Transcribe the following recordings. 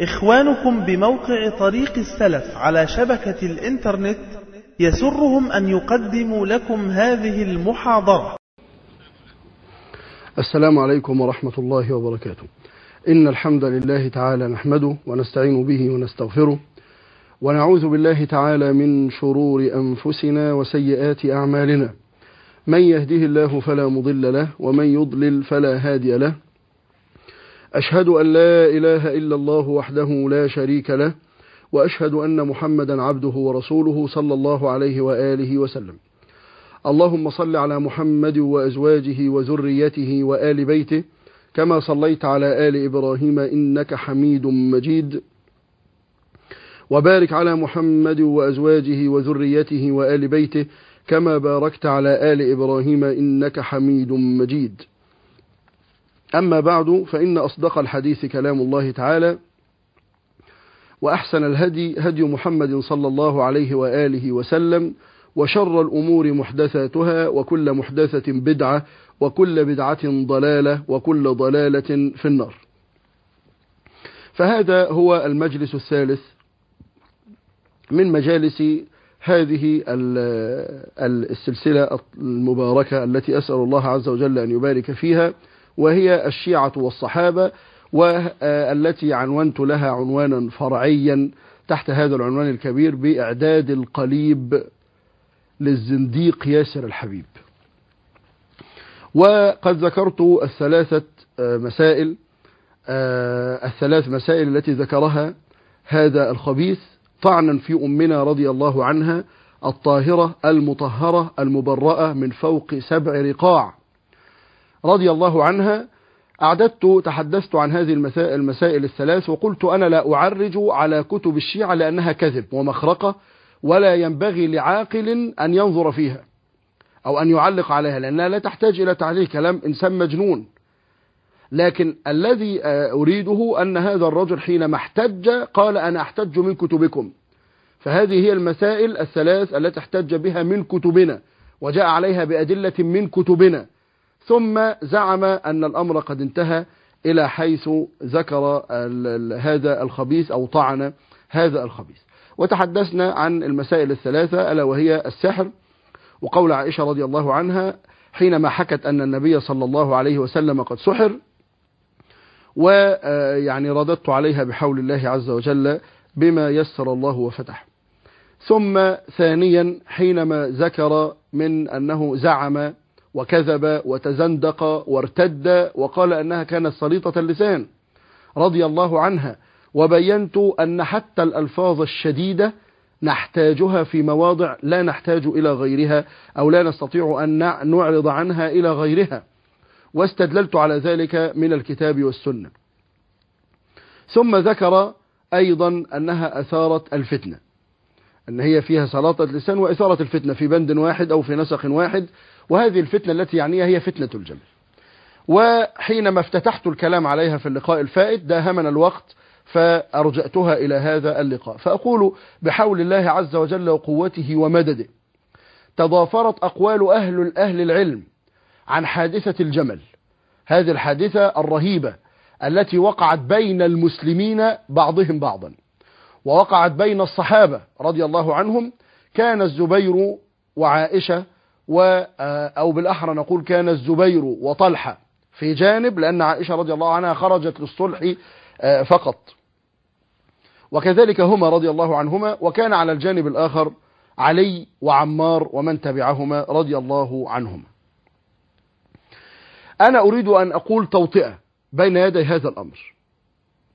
إخوانكم بموقع طريق السلف على شبكة الإنترنت يسرهم أن يقدموا لكم هذه المحاضرة. السلام عليكم ورحمة الله وبركاته. إن الحمد لله تعالى نحمده ونستعين به ونستغفره ونعوذ بالله تعالى من شرور أنفسنا وسيئات أعمالنا. من يهده الله فلا مضل له ومن يضلل فلا هادي له. أشهد أن لا إله إلا الله وحده لا شريك له وأشهد أن محمدا عبده ورسوله صلى الله عليه وآله وسلم. اللهم صل على محمد وأزواجه وذريته وآل بيته كما صليت على آل إبراهيم إنك حميد مجيد. وبارك على محمد وأزواجه وذريته وآل بيته كما باركت على آل إبراهيم إنك حميد مجيد. أما بعد فإن أصدق الحديث كلام الله تعالى وأحسن الهدي هدي محمد صلى الله عليه وآله وسلم وشر الأمور محدثاتها وكل محدثة بدعة وكل بدعة ضلالة وكل ضلالة في النار. فهذا هو المجلس الثالث من مجالس هذه السلسلة المباركة التي أسأل الله عز وجل أن يبارك فيها. وهي الشيعة والصحابة والتي عنونت لها عنوانا فرعيا تحت هذا العنوان الكبير بإعداد القليب للزنديق ياسر الحبيب. وقد ذكرت الثلاثة مسائل الثلاث مسائل التي ذكرها هذا الخبيث. طعنا في أمنا رضي الله عنها الطاهرة المطهرة المبرأة من فوق سبع رقاع. رضي الله عنها أعددت تحدثت عن هذه المسائل, المسائل الثلاث وقلت أنا لا أعرج على كتب الشيعة لأنها كذب ومخرقة ولا ينبغي لعاقل أن ينظر فيها أو أن يعلق عليها لأنها لا تحتاج إلى تعليق كلام إنسان مجنون. لكن الذي أريده أن هذا الرجل حينما احتج قال أنا أحتج من كتبكم. فهذه هي المسائل الثلاث التي احتج بها من كتبنا وجاء عليها بأدلة من كتبنا. ثم زعم أن الأمر قد انتهى إلى حيث ذكر هذا الخبيث أو طعن هذا الخبيث. وتحدثنا عن المسائل الثلاثة ألا وهي السحر وقول عائشة رضي الله عنها حينما حكت أن النبي صلى الله عليه وسلم قد سحر ويعني رددت عليها بحول الله عز وجل بما يسر الله وفتح. ثم ثانيا حينما ذكر من أنه زعم وكذب وتزندق وارتد وقال أنها كانت سليطة اللسان رضي الله عنها. وبينت أن حتى الألفاظ الشديدة نحتاجها في مواضع لا نحتاج إلى غيرها أو لا نستطيع أن نعرض عنها إلى غيرها. واستدللت على ذلك من الكتاب والسنة. ثم ذكر أيضا أنها أثارت الفتنة أن هي فيها سلاطة لسان وإثارة الفتنة في بند واحد أو في نسق واحد وهذه الفتنة التي يعنيها هي فتنة الجمل. وحينما افتتحت الكلام عليها في اللقاء الفائت داهمنا الوقت فأرجأتها إلى هذا اللقاء. فأقول بحول الله عز وجل وقوته ومدده تضافرت أقوال أهل أهل العلم عن حادثة الجمل. هذه الحادثة الرهيبة التي وقعت بين المسلمين بعضهم بعضا. ووقعت بين الصحابة رضي الله عنهم كان الزبير وعائشة و أو بالأحرى نقول كان الزبير وطلحة في جانب لأن عائشة رضي الله عنها خرجت للصلح فقط. وكذلك هما رضي الله عنهما وكان على الجانب الآخر علي وعمار ومن تبعهما رضي الله عنهما. أنا أريد أن أقول توطئة بين يدي هذا الأمر.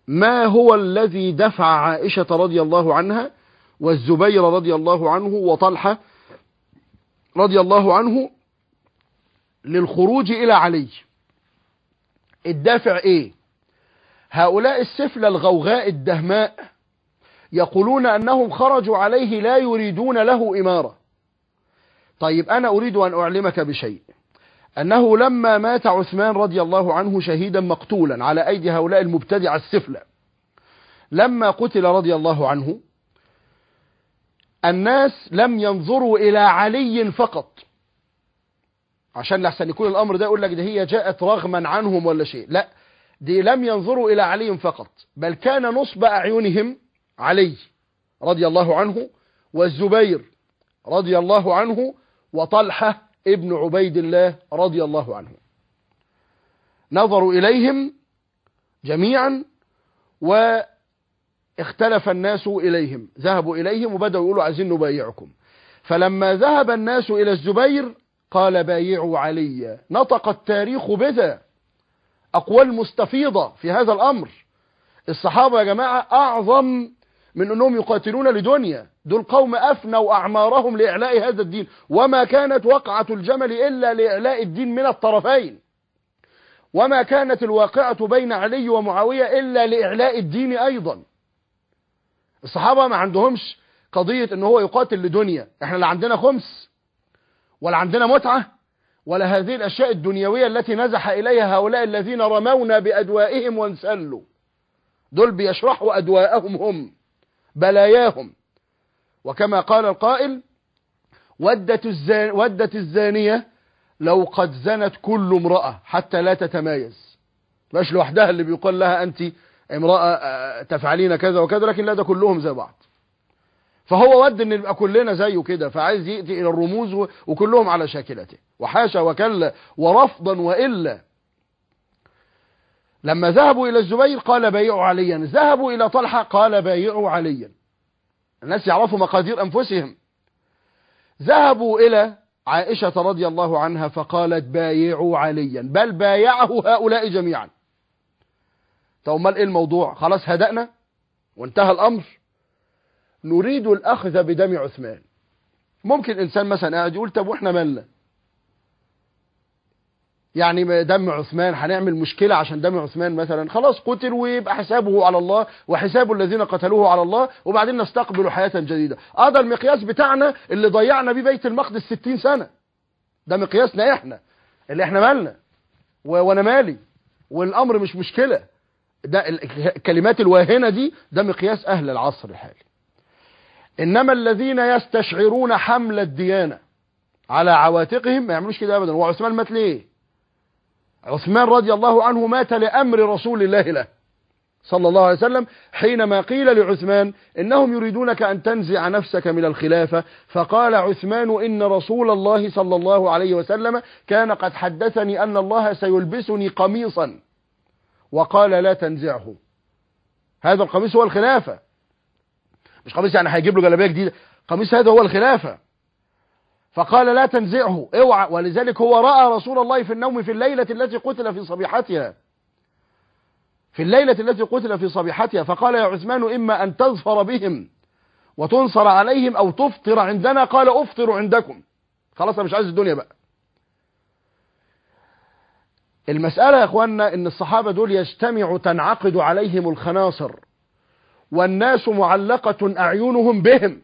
ما هو الذي دفع عائشة رضي الله عنها والزبير رضي الله عنه وطلحة رضي الله عنه للخروج إلى علي. الدافع إيه؟ هؤلاء السفلى الغوغاء الدهماء يقولون أنهم خرجوا عليه لا يريدون له إمارة. طيب أنا أريد أن أعلمك بشيء. أنه لما مات عثمان رضي الله عنه شهيدا مقتولا على أيدي هؤلاء المبتدع السفلى لما قتل رضي الله عنه الناس لم ينظروا إلى علي فقط. عشان لحسن يكون الأمر ده يقول لك ده هي جاءت رغما عنهم ولا شيء. لا دي لم ينظروا إلى علي فقط بل كان نصب أعينهم علي رضي الله عنه والزبير رضي الله عنه وطلحة ابن عبيد الله رضي الله عنه. نظروا إليهم جميعا واختلف الناس إليهم. ذهبوا إليهم وبدأوا يقولوا عايزين نبايعكم. فلما ذهب الناس إلى الزبير قال بايعوا علي. نطق التاريخ بذا. أقوال مستفيضة في هذا الأمر. الصحابة يا جماعة أعظم من أنهم يقاتلون لدنيا. دول قوم أفنوا أعمارهم لإعلاء هذا الدين. وما كانت وقعة الجمل إلا لإعلاء الدين من الطرفين. وما كانت الواقعة بين علي ومعاوية إلا لإعلاء الدين أيضا. الصحابة ما عندهمش قضية أنه هو يقاتل لدنيا. إحنا لا عندنا خمس ولا عندنا متعة ولا هذه الأشياء الدنيوية التي نزح إليها هؤلاء الذين رمونا بأدوائهم وانسلوا. دول بيشرحوا أدواءهم هم بلاياهم. وكما قال القائل ودت, الزان ودت الزانية لو قد زنت كل امرأة حتى لا تتمايز. مش لوحدها اللي بيقول لها أنت امرأة تفعلين كذا وكذا لكن لا ده كلهم زي بعض. فهو ود إن يبقى كلنا زيه كده فعايز يأتي إلى الرموز وكلهم على شاكلته. وحاشا وكلا ورفضا وإلا. لما ذهبوا إلى الزبير قال بايعوا عليا. ذهبوا إلى طلحة قال بايعوا عليا. الناس يعرفوا مقادير أنفسهم. ذهبوا إلى عائشة رضي الله عنها فقالت بايعوا عليا. بل بايعه هؤلاء جميعا. طب أمال إيه الموضوع؟ خلاص هدأنا؟ وانتهى الأمر. نريد الأخذ بدم عثمان. ممكن إنسان مثلا قاعد يقول طب وإحنا مالنا؟ يعني دم عثمان هنعمل مشكلة عشان دم عثمان مثلا؟ خلاص قتل ويبقى حسابه على الله وحساب الذين قتلوه على الله وبعدين نستقبل حياة جديدة. آه ده المقياس بتاعنا اللي ضيعنا بيه بيت المقدس 60 سنة. ده مقياسنا إحنا اللي إحنا مالنا. وأنا مالي. والأمر مش مشكلة. ده الكلمات الواهنة دي ده مقياس أهل العصر الحالي. إنما الذين يستشعرون حمل الديانة على عواتقهم ما يعملوش كده ابدا. وعثمان مات ليه؟ عثمان رضي الله عنه مات لأمر رسول الله له صلى الله عليه وسلم حينما قيل لعثمان إنهم يريدونك أن تنزع نفسك من الخلافة فقال عثمان إن رسول الله صلى الله عليه وسلم كان قد حدثني أن الله سيلبسني قميصا. وقال لا تنزعه. هذا القميص هو الخلافة. مش قميص يعني هيجيب له جلابية جديدة. قميص هذا هو الخلافة. فقال لا تنزعه. اوعى. ولذلك هو رأى رسول الله في النوم في الليلة التي قتل في صبيحتها. في الليلة التي قتل في صبيحتها. فقال يا عثمان إما أن تظفر بهم وتنصر عليهم أو تفطر عندنا. قال أفطر عندكم. خلاص أنا مش عايز الدنيا بقى. المسألة يا أخوانا إن الصحابة دول يجتمع تنعقد عليهم الخناصر والناس معلقة أعينهم بهم.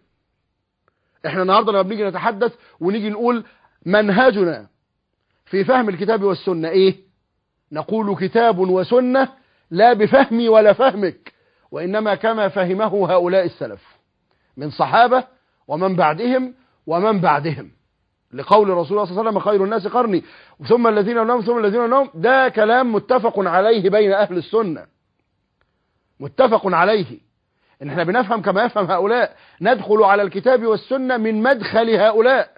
إحنا النهاردة لما بنيجي نتحدث ونيجي نقول منهجنا في فهم الكتاب والسنة إيه؟ نقول كتاب وسنة لا بفهمي ولا فهمك وإنما كما فهمه هؤلاء السلف من صحابة ومن بعدهم ومن بعدهم. لقول رسول الله صلى الله عليه وسلم خير الناس قرني. ثم الذين ينام ثم الذين ينام ده كلام متفق عليه بين أهل السنة. متفق عليه. إن إحنا بنفهم كما يفهم هؤلاء. ندخل على الكتاب والسنة من مدخل هؤلاء.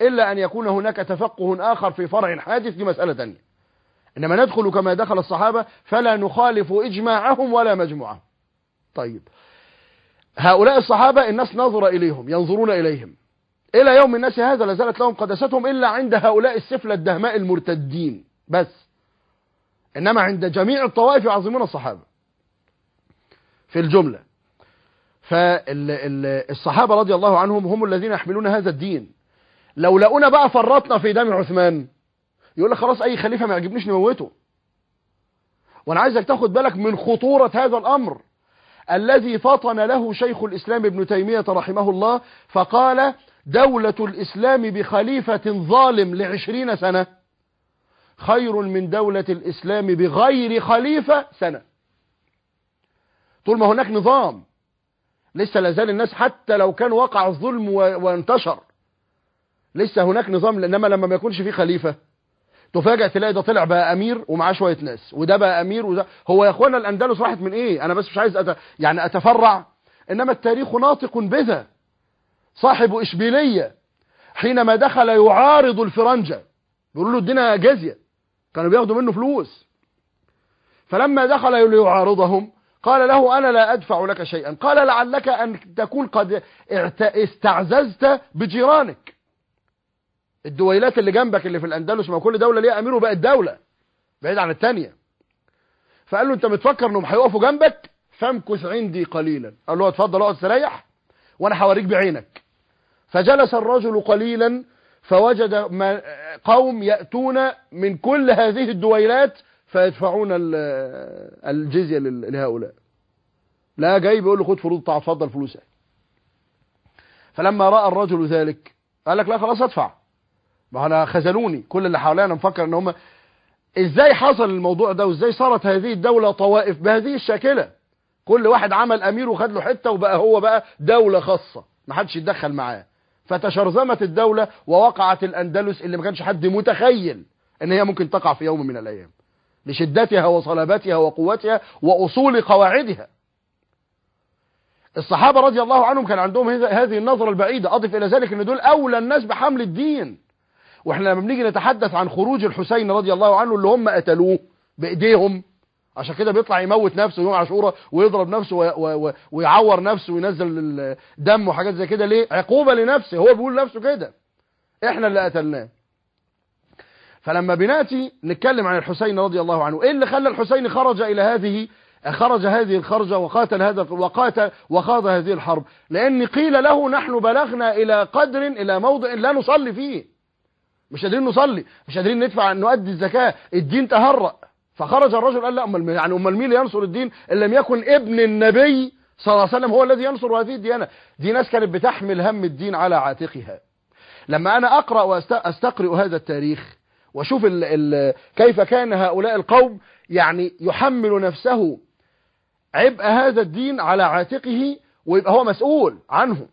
إلا أن يكون هناك تفقه آخر في فرع حادث دي مسألة تانية. إنما ندخل كما دخل الصحابة فلا نخالف إجماعهم ولا مجموعهم. طيب. هؤلاء الصحابة الناس نظر إليهم ينظرون إليهم. إلى يوم الناس هذا لازالت لهم قدستهم إلا عند هؤلاء السفلة الدهماء المرتدين. بس. إنما عند جميع الطوائف يعظمون الصحابة. في الجملة. فالصحابة رضي الله عنهم هم الذين يحملون هذا الدين. لو لقونا بقى فرطنا في دم عثمان يقول لك خلاص أي خليفة ما يعجبنيش نموته. وأنا عايزك تاخد بالك من خطورة هذا الأمر. الذي فطن له شيخ الإسلام ابن تيمية رحمه الله فقال دولة الإسلام بخليفة ظالم لعشرين سنة خير من دولة الإسلام بغير خليفة سنة. طول ما هناك نظام لسه لازال الناس حتى لو كان وقع الظلم وانتشر لسه هناك نظام إنما لما ما يكونش فيه خليفة تفاجئ تلاقي ده طلع بقى أمير ومعاه شوية ناس وده بقى أمير وده هو يا أخوانا الأندلس راحت من إيه؟ أنا بس مش عايز أت... يعني أتفرع إنما التاريخ ناطق بذا. صاحب إشبيلية حينما دخل يعارض الفرنجة بيقولوا له ادينا جزية كانوا بياخدوا منه فلوس. فلما دخل ليعارضهم قال له أنا لا أدفع لك شيئا قال لعلك أن تكون قد استعززت بجيرانك. الدويلات اللي جنبك اللي في الأندلس ما كل دولة ليها أمير وبقت دوله بعيد عن الثانية فقال له أنت متفكر إنهم هيقفوا جنبك؟ فامكث عندي قليلا. قال له اتفضل اقعد استريح وأنا هوريك بعينك. فجلس الرجل قليلا فوجد قوم يأتون من كل هذه الدويلات فيدفعون ال- الجزية لل- لهؤلاء. لا جاي بيقول له خد فروض بتاع اتفضل فلوسك فلما رأى الرجل ذلك قال لك لا خلاص ادفع ما أنا خذلوني. كل اللي حواليا أنا مفكر إن هم إزاي حصل الموضوع ده وإزاي صارت هذه الدولة طوائف بهذه الشاكلة؟ كل واحد عمل أمير وخد له حتة وبقى هو بقى دولة خاصة. ما حدش يتدخل معاه. فتشرذمت الدولة ووقعت الأندلس اللي ما كانش حد متخيل إن هي ممكن تقع في يوم من الأيام. لشدتها وصلابتها وقوتها وأصول قواعدها. الصحابة رضي الله عنهم كان عندهم هذ- هذه النظرة البعيدة. أضف إلى ذلك إن دول أولى الناس بحمل الدين. وإحنا لما بنيجي نتحدث عن خروج الحسين رضي الله عنه اللي هم قتلوه بإيديهم عشان كده بيطلع يموت نفسه يوم عاشوراء ويضرب نفسه وي- وي- ويعور نفسه وينزل الدم وحاجات زي كده. ليه؟ عقوبة لنفسه. هو بيقول لنفسه كده. إحنا اللي قتلناه. فلما بناتي نتكلم عن الحسين رضي الله عنه إيه اللي خلى الحسين خرج إلى هذه؟ خرج هذه الخرجة وقاتل هذا وقاتل وخاض هذه الحرب. لأن قيل له نحن بلغنا إلى قدر إلى موضع لا نصلي فيه. مش قادرين نصلي. مش قادرين ندفع نؤدي الزكاة. الدين تهرأ. فخرج الرجل قال لا امال يعني امال مين اللي ينصر الدين إن لم يكن ابن النبي صلى الله عليه وسلم هو الذي ينصر هذه الديانة. دي ناس كانت بتحمل هم الدين على عاتقها. لما أنا أقرأ واستقرئ هذا التاريخ وأشوف ال ال كيف كان هؤلاء القوم يعني يحمل نفسه عبء هذا الدين على عاتقه ويبقى هو مسؤول عنه.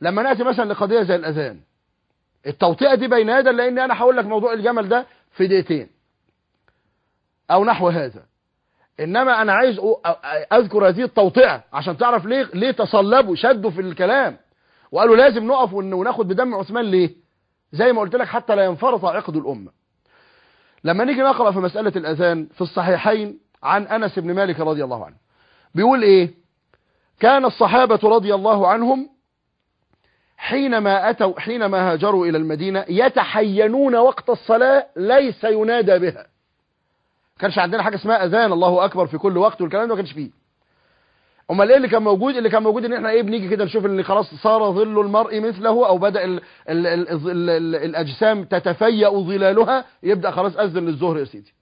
لما نأتي مثلا لقضية زي الأذان التوطئة دي بين يدي لأن أنا هقول لك موضوع الجمل ده في دقيقتين. أو نحو هذا. إنما أنا عايز أذكر هذه التوطئة عشان تعرف ليه ليه تصلبوا شدوا في الكلام. وقالوا لازم نقف ون- وناخد بدم عثمان ليه؟ زي ما قلت لك حتى لا ينفرط عقد الأمة. لما نيجي نقرأ في مسألة الأذان في الصحيحين عن أنس بن مالك رضي الله عنه بيقول إيه؟ كان الصحابة رضي الله عنهم حينما أتوا حينما هاجروا إلى المدينة يتحينون وقت الصلاة ليس ينادى بها. كانش عندنا حاجة اسمها أذان الله أكبر في كل وقت والكلام ده ما كانش فيه. أمال إيه اللي كان موجود؟ اللي كان موجود إن إحنا إيه بنيجي كده نشوف إن خلاص صار ظل المرء مثله أو بدأ ال ال ال ال ال الأجسام تتفيأ ظلالها يبدأ خلاص أذن للظهر يا سيدي.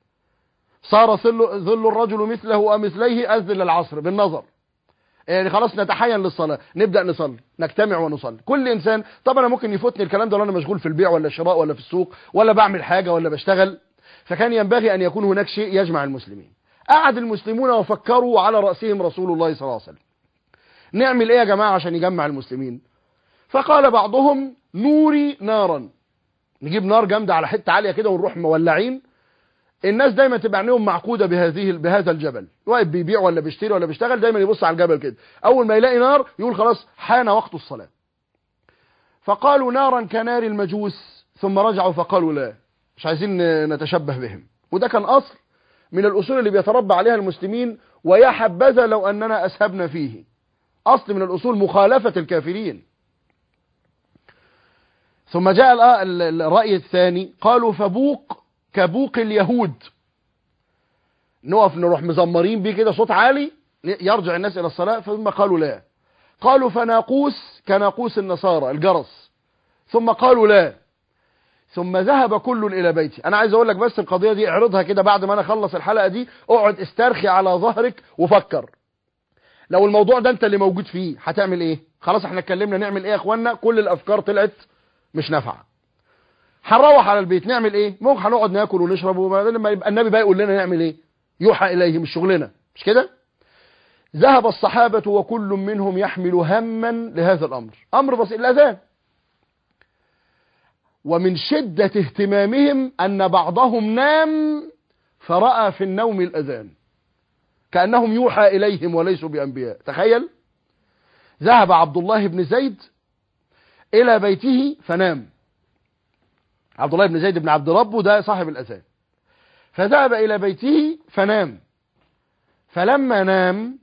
صار ظل ظل الرجل مثله ومثليه أذن للعصر بالنظر. يعني خلاص نتحين للصلاة نبدأ نصلي نجتمع ونصلي. كل إنسان طبعا أنا ممكن يفوتني الكلام ده لو أنا مشغول في البيع ولا الشراء ولا في السوق ولا بعمل حاجة ولا بشتغل؟ فكان ينبغي أن يكون هناك شيء يجمع المسلمين. قعد المسلمون وفكروا على رأسهم رسول الله صلى الله عليه وسلم. نعمل إيه يا جماعة عشان يجمع المسلمين؟ فقال بعضهم نوري نارا. نجيب نار جامدة على حتة عالية كده ونروح مولعين. الناس دايما تبقى عينيهم معقودة بهذه بهذا الجبل. واقف بيبيع ولا بيشتري ولا بيشتغل دايما يبص على الجبل كده. أول ما يلاقي نار يقول خلاص حان وقت الصلاة. فقالوا نارا كنار المجوس. ثم رجعوا فقالوا لا. مش عايزين نتشبه بهم. وده كان أصل من الأصول اللي بيتربى عليها المسلمين ويا حبذا لو أننا أسهبنا فيه. أصل من الأصول مخالفة الكافرين. ثم جاء الرأي الثاني قالوا فبوق كبوق اليهود. نقف نروح مزمرين بيه كده صوت عالي يرجع الناس إلى الصلاة ثم قالوا لا. قالوا فناقوس كناقوس النصارى الجرس. ثم قالوا لا. ثم ذهب كل إلى بيتي. أنا عايز أقول لك بس القضية دي اعرضها كده بعد ما أنا أخلص الحلقة دي أقعد استرخي على ظهرك وفكر. لو الموضوع ده أنت اللي موجود فيه هتعمل إيه؟ خلاص إحنا اتكلمنا نعمل إيه يا اخوانا كل الأفكار طلعت مش نافعة. هنروح على البيت نعمل إيه؟ ممكن هنقعد ناكل ونشرب لما يبقى النبي بقى يقول لنا نعمل إيه؟ يوحى اليه مش شغلنا. مش كده؟ ذهب الصحابة وكل منهم يحمل هما لهذا الأمر. أمر بسيط الأذان. ومن شدة اهتمامهم أن بعضهم نام فرأى في النوم الأذان. كأنهم يوحى إليهم وليسوا بأنبياء. تخيل. ذهب عبد الله بن زيد إلى بيته فنام. عبد الله بن زيد بن عبد ربه ده صاحب الأذان. فذهب إلى بيته فنام. فلما نام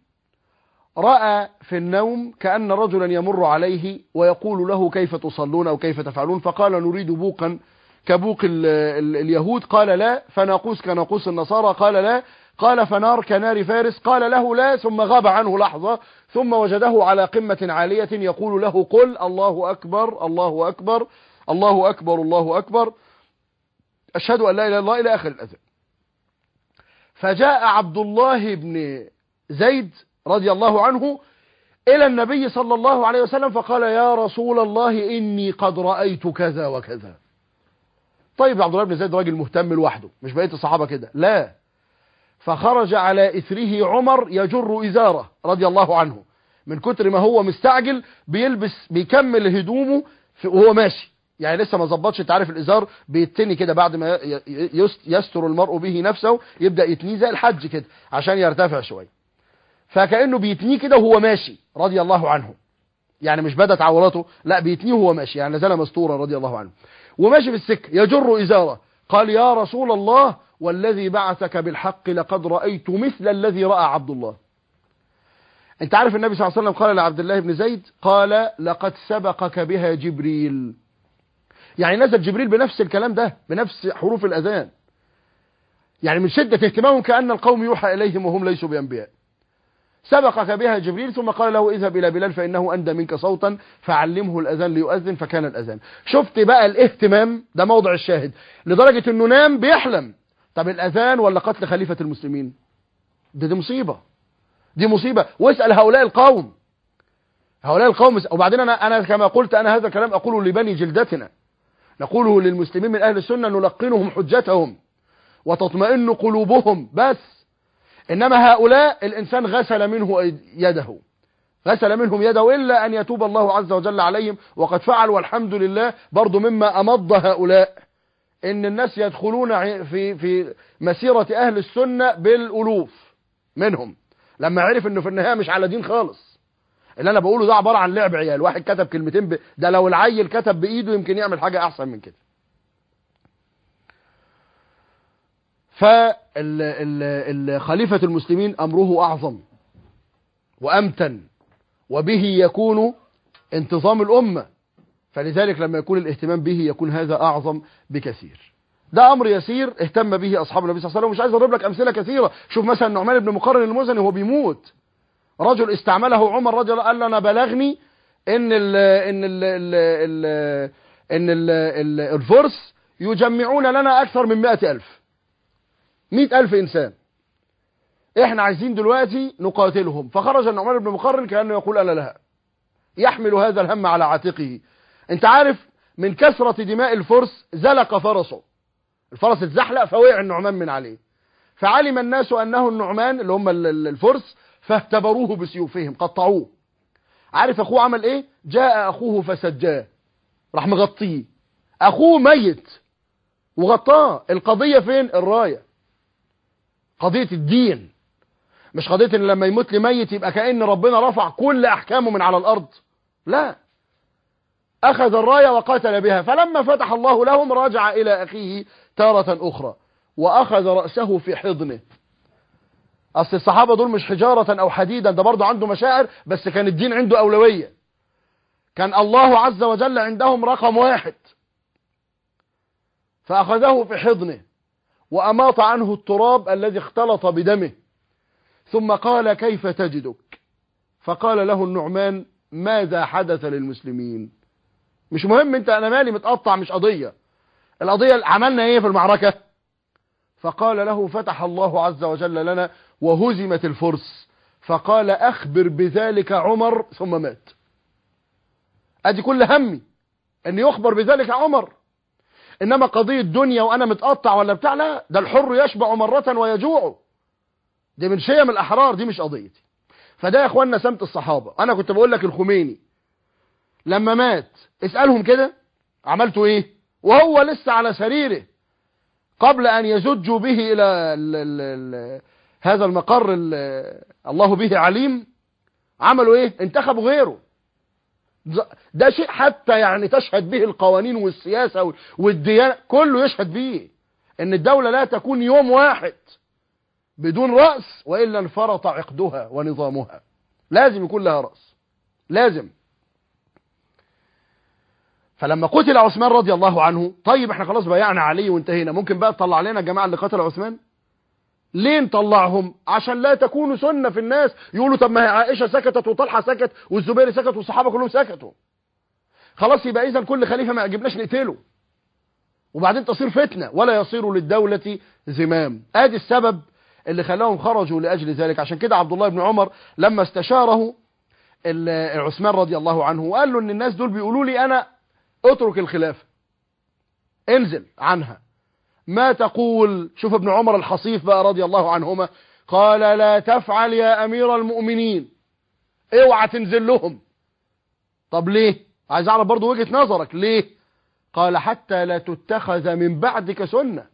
رأى في النوم كأن رجلا يمر عليه ويقول له كيف تصلون أو كيف تفعلون؟ فقال نريد بوقا كبوق ال ال اليهود. قال لا. فناقوس كناقوس النصارى. قال لا. قال فنار كنار فارس. قال له لا. ثم غاب عنه لحظة. ثم وجده على قمة عالية يقول له قل. الله أكبر. الله أكبر. الله أكبر. الله أكبر. أشهد أن لا إله إلا الله إلى آخر الأذان. فجاء عبد الله بن زيد رضي الله عنه إلى النبي صلى الله عليه وسلم فقال يا رسول الله إني قد رأيت كذا وكذا. طيب عبد الله بن زيد راجل مهتم لوحده مش بقية الصحابة كده لا. فخرج على إثره عمر يجر إزاره رضي الله عنه من كتر ما هو مستعجل بيلبس بيكمل هدومه وهو ماشي. يعني لسه ما ظبطش انت عارف الإزار بيتني كده بعد ما يستر المرء به نفسه يبدأ يتنيه زي الحج كده عشان يرتفع شوية. فكأنه بيتنيه كده وهو ماشي رضي الله عنه. يعني مش بدت عورته لا بيتنيه وهو ماشي يعني نزل مستورا رضي الله عنه. وماشي في السكة يجر إزارة. قال يا رسول الله والذي بعثك بالحق لقد رأيت مثل الذي رأى عبد الله. أنت عارف النبي صلى الله عليه وسلم قال لعبد الله بن زيد؟ قال لقد سبقك بها جبريل. يعني نزل جبريل بنفس الكلام ده بنفس حروف الأذان. يعني من شدة اهتمامهم كأن القوم يوحى إليهم وهم ليسوا بأنبياء. سبقك بها جبريل ثم قال له اذهب إلى بلال فإنه أندى منك صوتا فعلمه الأذان ليؤذن فكان الأذان. شفت بقى الاهتمام؟ ده موضع الشاهد. لدرجة أنه نام بيحلم. طب الأذان ولا قتل خليفة المسلمين؟ ده دي مصيبة. دي مصيبة. واسأل هؤلاء القوم. هؤلاء القوم وبعدين أنا, أنا كما قلت أنا هذا الكلام أقوله لبني جلدتنا. نقوله للمسلمين من أهل السنة نلقنهم حجتهم وتطمئن قلوبهم. بس. إنما هؤلاء الإنسان غسل منه يده. غسل منهم يده إلا أن يتوب الله عز وجل عليهم. وقد فعل والحمد لله برضو مما أمض هؤلاء. إن الناس يدخلون في في مسيرة أهل السنة بالألوف منهم. لما عرف إنه في النهاية مش على دين خالص. اللي أنا بقوله ده عبارة عن لعب عيال. واحد كتب كلمتين ب... ده لو العيل كتب بإيده يمكن يعمل حاجة أحسن من كده. فخليفة المسلمين أمره أعظم وأمتن وبه يكون انتظام الأمة. فلذلك لما يكون الاهتمام به يكون هذا أعظم بكثير. ده أمر يسير اهتم به أصحاب النبي صلى الله عليه وسلم. ومش عايز أضرب لك أمثلة كثيرة. شوف مثلا نعمان بن مقرن المزني وهو بيموت. رجل استعمله عمر رجل قال له أنا بلغني إن ال إن ال ال ال إن ال ال الفرس يجمعون لنا أكثر من مئة ألف. مئة ألف إنسان. إحنا عايزين دلوقتي نقاتلهم. فخرج النعمان بن مقرن كأنه يقول أنا لها. يحمل هذا الهم على عاتقه. أنت عارف من كثرة دماء الفرس زلق فرسه. الفرس اتزحلق فوقع النعمان من عليه. فعلم الناس أنه النعمان اللي هم الفرس فاهتبروه بسيوفهم قطعوه. عارف أخوه عمل إيه؟ جاء أخوه فسجاه. راح مغطيه. أخوه ميت. وغطاه. القضية فين؟ الراية. قضية الدين. مش قضية إن لما يموت لي ميت يبقى كأن ربنا رفع كل أحكامه من على الأرض. لا. أخذ الراية وقاتل بها. فلما فتح الله لهم رجع إلى أخيه تارة أخرى. وأخذ رأسه في حضنه. أصل الصحابة دول مش حجارة أو حديدا. ده برضه عنده مشاعر بس كان الدين عنده أولوية. كان الله عز وجل عندهم رقم واحد. فأخذه في حضنه. وأماط عنه التراب الذي اختلط بدمه. ثم قال كيف تجدك؟ فقال له النعمان ماذا حدث للمسلمين؟ مش مهم انت أنا مالي متقطع مش قضية. القضية عملنا إيه في المعركة؟ فقال له فتح الله عز وجل لنا وهزمت الفرس. فقال أخبر بذلك عمر ثم مات. أدي كل همي أن يخبر بذلك عمر. إنما قضية دنيا وأنا متقطع ولا بتاع لا ده الحر يشبع مرة ويجوع. دي من شيم الأحرار دي مش قضيتي. فده يا أخوانا سمت الصحابة. أنا كنت بقول لك الخميني لما مات اسألهم كده عملتوا إيه؟ وهو لسه على سريره قبل أن يزجوا به إلى ال ال ال هذا المقر ال- الله به عليم عملوا إيه؟ انتخبوا غيره. ده شيء حتى يعني تشهد به القوانين والسياسة وال- والديانة كله يشهد به إن الدولة لا تكون يوم واحد بدون رأس وإلا انفرط عقدها ونظامها. لازم يكون لها رأس. لازم. فلما قتل عثمان رضي الله عنه طيب إحنا خلاص بايعنا علي وانتهينا. ممكن بقى تطلع علينا الجماعة اللي قتلوا عثمان؟ ليه نطلعهم عشان لا تكون سنة في الناس. يقولوا طب ما هي عائشة سكتت وطلحة سكت والزبير سكت والصحابة كلهم سكتوا. خلاص يبقى اذا كل خليفة ما يعجبناش نقتله. وبعدين تصير فتنة. ولا يصير للدولة زمام. آدي السبب اللي خلاهم خرجوا لأجل ذلك. عشان كده عبد الله بن عمر لما استشاره عثمان رضي الله عنه وقال له إن الناس دول بيقولوا لي أنا اترك الخلافة. انزل عنها. ما تقول؟ شوف ابن عمر الحصيف بقى رضي الله عنهما قال لا تفعل يا أمير المؤمنين. اوعى تنزل لهم. طب ليه؟ عايز أعرف برضو وجهة نظرك. ليه؟ قال حتى لا تتخذ من بعدك سنة.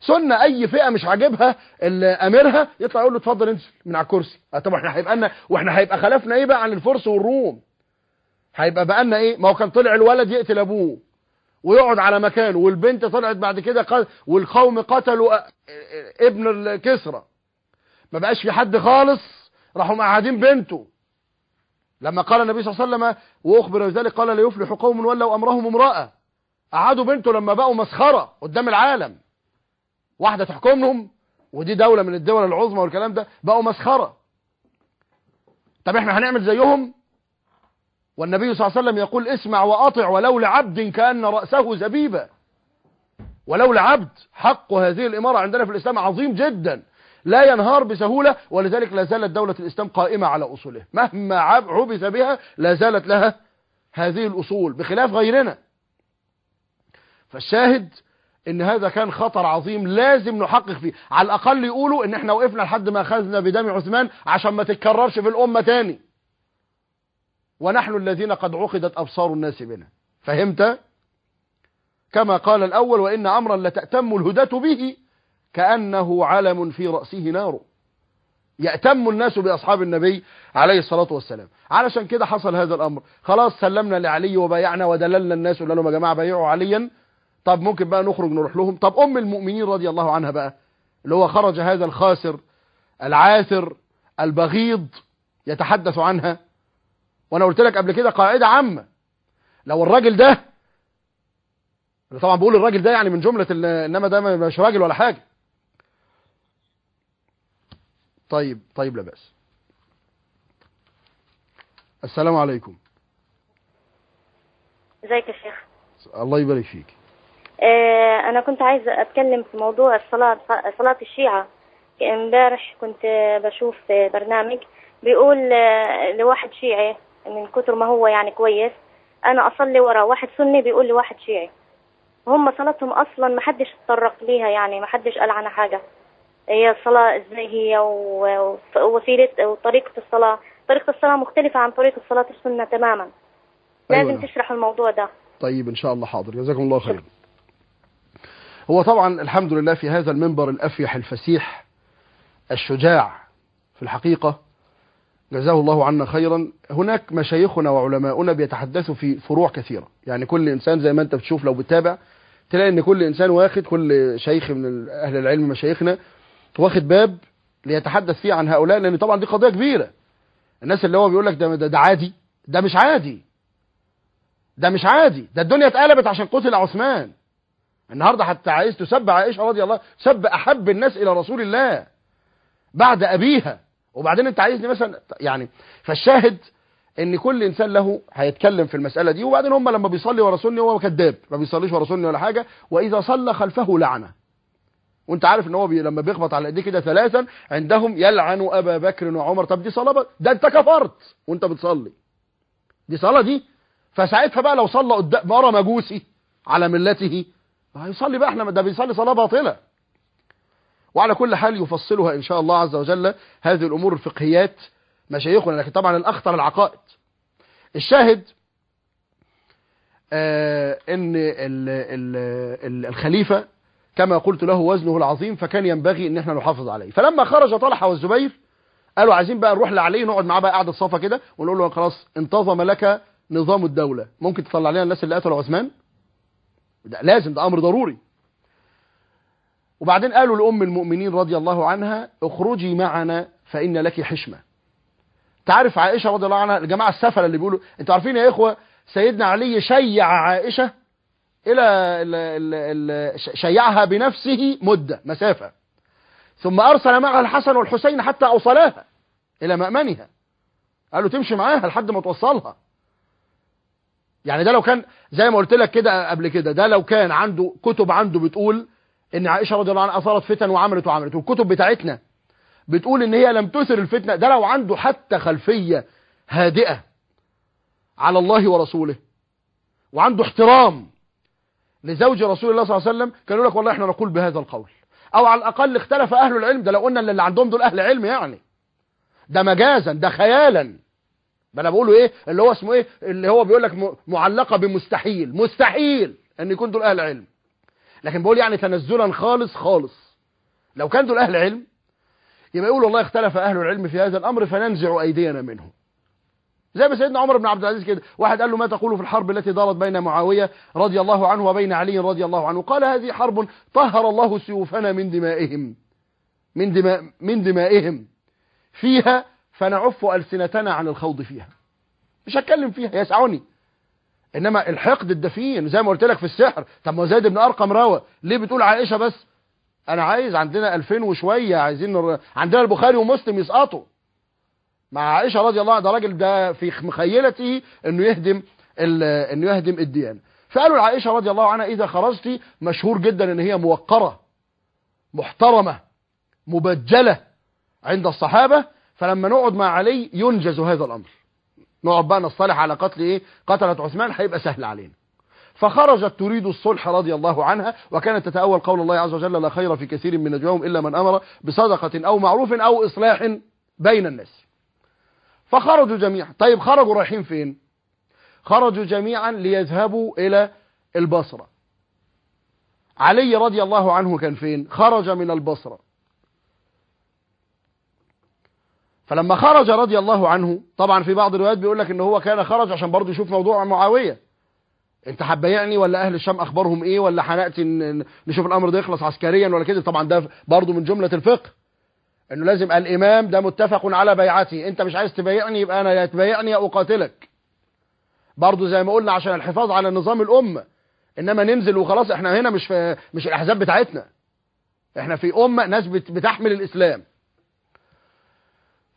سنة أي فئة مش عاجبها أميرها يطلع يقول له اتفضل انزل من على الكرسي. آه طب إحنا هيبقى لنا وإحنا هيبقى خلفنا إيه بقى عن الفرس والروم؟ هيبقى بقى لنا إيه؟ ما هو كان طلع الولد يقتل أبوه. ويقعد على مكانه والبنت طلعت بعد كده قال والقوم قتلوا ابن الكسرى. ما بقاش في حد خالص راحوا مقعدين بنته. لما قال النبي صلى الله عليه وسلم وأخبر بذلك قال لا يفلح قوم ولوا أمرهم امرأة. قعدوا بنته لما بقوا مسخرة قدام العالم. واحدة تحكمهم ودي دولة من الدول العظمى والكلام ده بقوا مسخرة. طب إحنا هنعمل زيهم؟ والنبي صلى الله عليه وسلم يقول اسمع وأطع ولو لعبد كأن رأسه زبيبا. ولو لعبد حق هذه الإمارة عندنا في الإسلام عظيم جدا. لا ينهار بسهولة ولذلك لا زالت دولة الإسلام قائمة على اصوله مهما عب- عبث بها لا زالت لها هذه الأصول بخلاف غيرنا. فالشاهد إن هذا كان خطر عظيم لازم نحقق فيه. على الأقل يقولوا إن إحنا وقفنا لحد ما أخذنا بدم عثمان عشان ما تتكررش في الأمة تاني. ونحن الذين قد عقدت أبصار الناس بنا. فهمت؟ كما قال الأول وإن أمرا لتأتم الهداة به كأنه علم في رأسه نار. يأتم الناس بأصحاب النبي عليه الصلاة والسلام. علشان كده حصل هذا الأمر. خلاص سلمنا لعلي وبايعنا ودللنا الناس وقال لهم يا جماعة بايعوا عليا. طب ممكن بقى نخرج نروح لهم؟ طب أم المؤمنين رضي الله عنها بقى اللي هو خرج هذا الخاسر العاثر البغيض يتحدث عنها. وأنا قلت لك قبل كده قاعدة عامة. لو الراجل ده أنا طبعا بقول الراجل ده يعني من جملة ال- إنما ده مش راجل ولا حاجة. طيب طيب لا بأس السلام عليكم. إزيك يا شيخ؟ الله يبارك فيك. آه أنا كنت عايزه أتكلم في موضوع الصلاة صلاة الشيعة. امبارح كنت بشوف برنامج بيقول آه، لواحد شيعي من كتر ما هو يعني كويس. أنا أصلي ورا واحد سني بيقول لواحد شيعي. هم صلاتهم أصلا ما حدش تطرق ليها يعني ما حدش قال عنها حاجة. هي الصلاة إزاي هي ووسيله وطريقة الصلاة. طريقة الصلاة مختلفة عن طريقة صلاة السنة تماما. لازم أيوة. تشرحوا الموضوع ده. طيب إن شاء الله حاضر. جزاكم الله خير هو طبعا الحمد لله في هذا المنبر الأفيح الفسيح الشجاع في الحقيقة. جزاه الله عنا خيرا. هناك مشايخنا وعلماؤنا بيتحدثوا في فروع كثيرة. يعني كل إنسان زي ما أنت بتشوف لو بتتابع تلاقي إن كل إنسان واخد كل شيخ من أهل العلم مشايخنا واخد باب ليتحدث فيه عن هؤلاء لأن طبعا دي قضية كبيرة. الناس اللي هو بيقول لك ده, ده, ده عادي. ده مش عادي. ده مش عادي. ده الدنيا اتقلبت عشان قتل عثمان. النهارده حتى عايز تسب عائشة رضي الله سب أحب الناس إلى رسول الله بعد أبيها. وبعدين انت عايزني مثلا يعني فالشاهد إن كل إنسان له هيتكلم في المسألة دي وبعدين هم لما بيصلي ورا سني هو كذاب ما بيصليش ورا سني ولا حاجة وإذا صلى خلفه لعنة. وأنت عارف إن هو بي لما بيخبط على إيديه كده ثلاثا عندهم يلعن أبا بكر وعمر. طب دي صلاة؟ ده أنت كفرت وأنت بتصلي. دي صلاة دي. فساعتها بقى لو صلى قدام ورا مجوسي على ملته هيصلي بقى إحنا ده بيصلي صلاة باطلة. وعلى كل حال يفصلها إن شاء الله عز وجل هذه الأمور الفقهيات مشايخنا لكن طبعا الأخطر العقائد. الشاهد آه، إن ال ال ال الخليفة كما قلت له وزنه العظيم فكان ينبغي إن إحنا نحافظ عليه. فلما خرج طلحة والزبير قالوا عايزين بقى نروح لعلي نقعد معاه بقى قعدة صفا كده ونقول له خلاص انتظم لك نظام الدولة. ممكن تطلع لنا الناس اللي قتلوا عثمان؟ ده لازم ده أمر ضروري. وبعدين قالوا لأم المؤمنين رضي الله عنها اخرجي معنا فإن لك حشمة. تعرف عائشة رضي الله عنها؟ الجماعة السفلة اللي بيقولوا أنتوا عارفين يا إخوة سيدنا علي شيع عائشة إلى ال ال ال شيعها بنفسه مدة مسافة. ثم أرسل معها الحسن والحسين حتى أوصلاها إلى مأمنها. قالوا تمشي معاها لحد ما توصلها. يعني ده لو كان زي ما قلت لك كده قبل كده ده لو كان عنده كتب عنده بتقول إن عائشة رضي الله عنها أثارت فتن وعملت وعملت. والكتب بتاعتنا بتقول إن هي لم تثر الفتنة. ده لو عنده حتى خلفية هادئة على الله ورسوله وعنده احترام لزوج رسول الله صلى الله عليه وسلم كانوا لك والله إحنا نقول بهذا القول. أو على الأقل اختلف أهل العلم. ده لو قلنا اللي عندهم دول أهل علم يعني. ده مجازا ده خيالا. ما أنا بقوله إيه؟ اللي هو اسمه إيه؟ اللي هو بيقول لك معلقة بمستحيل. مستحيل إن يكون دول أهل علم. لكن بقول يعني تنزلا خالص خالص. لو كان دول أهل علم يبقى يقول والله اختلف أهل العلم في هذا الأمر فننزع أيدينا منه زي ما سيدنا عمر بن عبد العزيز كده واحد قال له ما تقول في الحرب التي دارت بين معاوية رضي الله عنه وبين علي رضي الله عنه؟ قال هذه حرب طهر الله سيوفنا من دمائهم. من دماء من دمائهم. فيها فنعف ألسنتنا عن الخوض فيها. مش هتكلم فيها يسعني إنما الحقد الدفين زي ما قلت لك في السحر. طب ما زيد بن أرقم روى. ليه بتقول عائشة بس؟ أنا عايز عندنا 2000 وشوية عايزين نر... عندنا البخاري ومسلم يسقطوا. مع عائشة رضي الله عنها ده راجل ده في مخيلته إنه يهدم ال... إنه يهدم الديانة. فقالوا لعائشة رضي الله عنها إذا خرجتي مشهور جدا إن هي موقرة محترمة مبجلة عند الصحابة فلما نقعد مع علي ينجز هذا الأمر. نقعد بقى نصطلح على قتل إيه؟ قتلة عثمان هيبقى سهل علينا. فخرجت تريد الصلح رضي الله عنها وكانت تتأول قول الله عز وجل لا خير في كثير من نجواهم إلا من أمر بصدقة أو معروف أو إصلاح بين الناس. فخرجوا جميعا. طيب خرجوا رايحين فين؟ خرجوا جميعا ليذهبوا إلى البصرة. علي رضي الله عنه كان فين؟ خرج من البصرة. فلما خرج رضي الله عنه طبعا في بعض الروايات بيقول لك إن هو كان خرج عشان برضه يشوف موضوع معاوية. أنت هتبايعني ولا أهل الشام اخبارهم إيه ولا هنأتي نشوف الأمر ده يخلص عسكريا ولا كده؟ طبعا ده برضه من جملة الفقه. إنه لازم الإمام ده متفق على بيعتي أنت مش عايز تبايعني يبقى أنا يا تبايعني يا أقاتلك. برضه زي ما قلنا عشان الحفاظ على نظام الأمة. إنما ننزل وخلاص إحنا هنا مش في مش الأحزاب بتاعتنا. إحنا في أمة ناس بت- بتحمل الإسلام.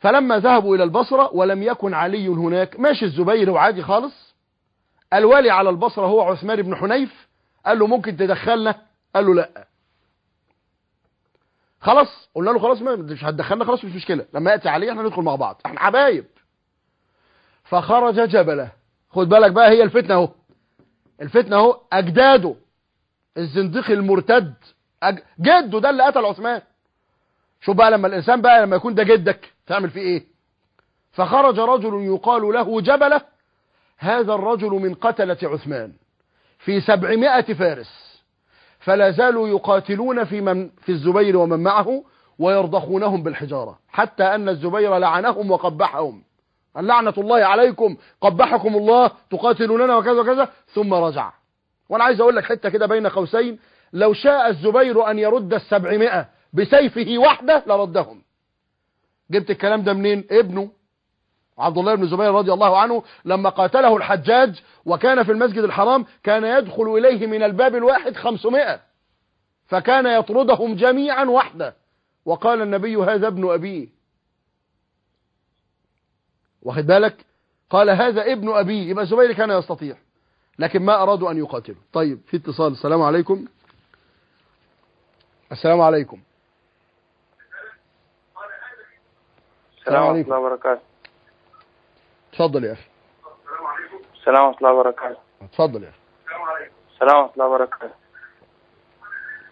فلما ذهبوا إلى البصرة ولم يكن علي هناك ماشي الزبير وعادي خالص؟ الوالي على البصرة هو عثمان بن حنيف؟ قال له ممكن تدخلنا؟ قال له لا. خلاص؟ قلنا له خلاص مش هتدخلنا خلاص مش مشكلة. لما يأتي علي إحنا ندخل مع بعض. إحنا حبايب. فخرج جبلة. خد بالك بقى هي الفتنة أهو. الفتنة أهو أجداده. الزنديق المرتد. أج... جده ده اللي قتل عثمان. شوف بقى لما الإنسان بقى لما يكون ده جدك. تعمل فيه إيه؟ فخرج رجل يقال له جبلة هذا الرجل من قتلة عثمان في سبعمائة فارس فلا زالوا يقاتلون في من في الزبير ومن معه ويرضخونهم بالحجارة حتى أن الزبير لعنهم وقبحهم. لعنة الله عليكم قبحكم الله تقاتلوننا وكذا وكذا ثم رجع. وأنا عايز أقول لك حتة كده بين قوسين لو شاء الزبير أن يرد السبعمائة بسيفه وحده لردهم. جبت الكلام ده منين؟ ابنه عبد الله بن الزبير رضي الله عنه لما قاتله الحجاج وكان في المسجد الحرام كان يدخل إليه من الباب الواحد خمسمائة فكان يطردهم جميعا وحده. وقال النبي هذا ابن أبيه. واخد بالك؟ قال هذا ابن أبيه. يبقى الزبير كان يستطيع لكن ما أرادوا أن يقاتلوا. طيب في اتصال. السلام عليكم. السلام عليكم. السلام ورحمة عليكم. الله وبركاته. اتفضل يا أخي. السلام ورحمة الله وبركاته. اتفضل يا أخي. السلام ورحمة الله وبركاته.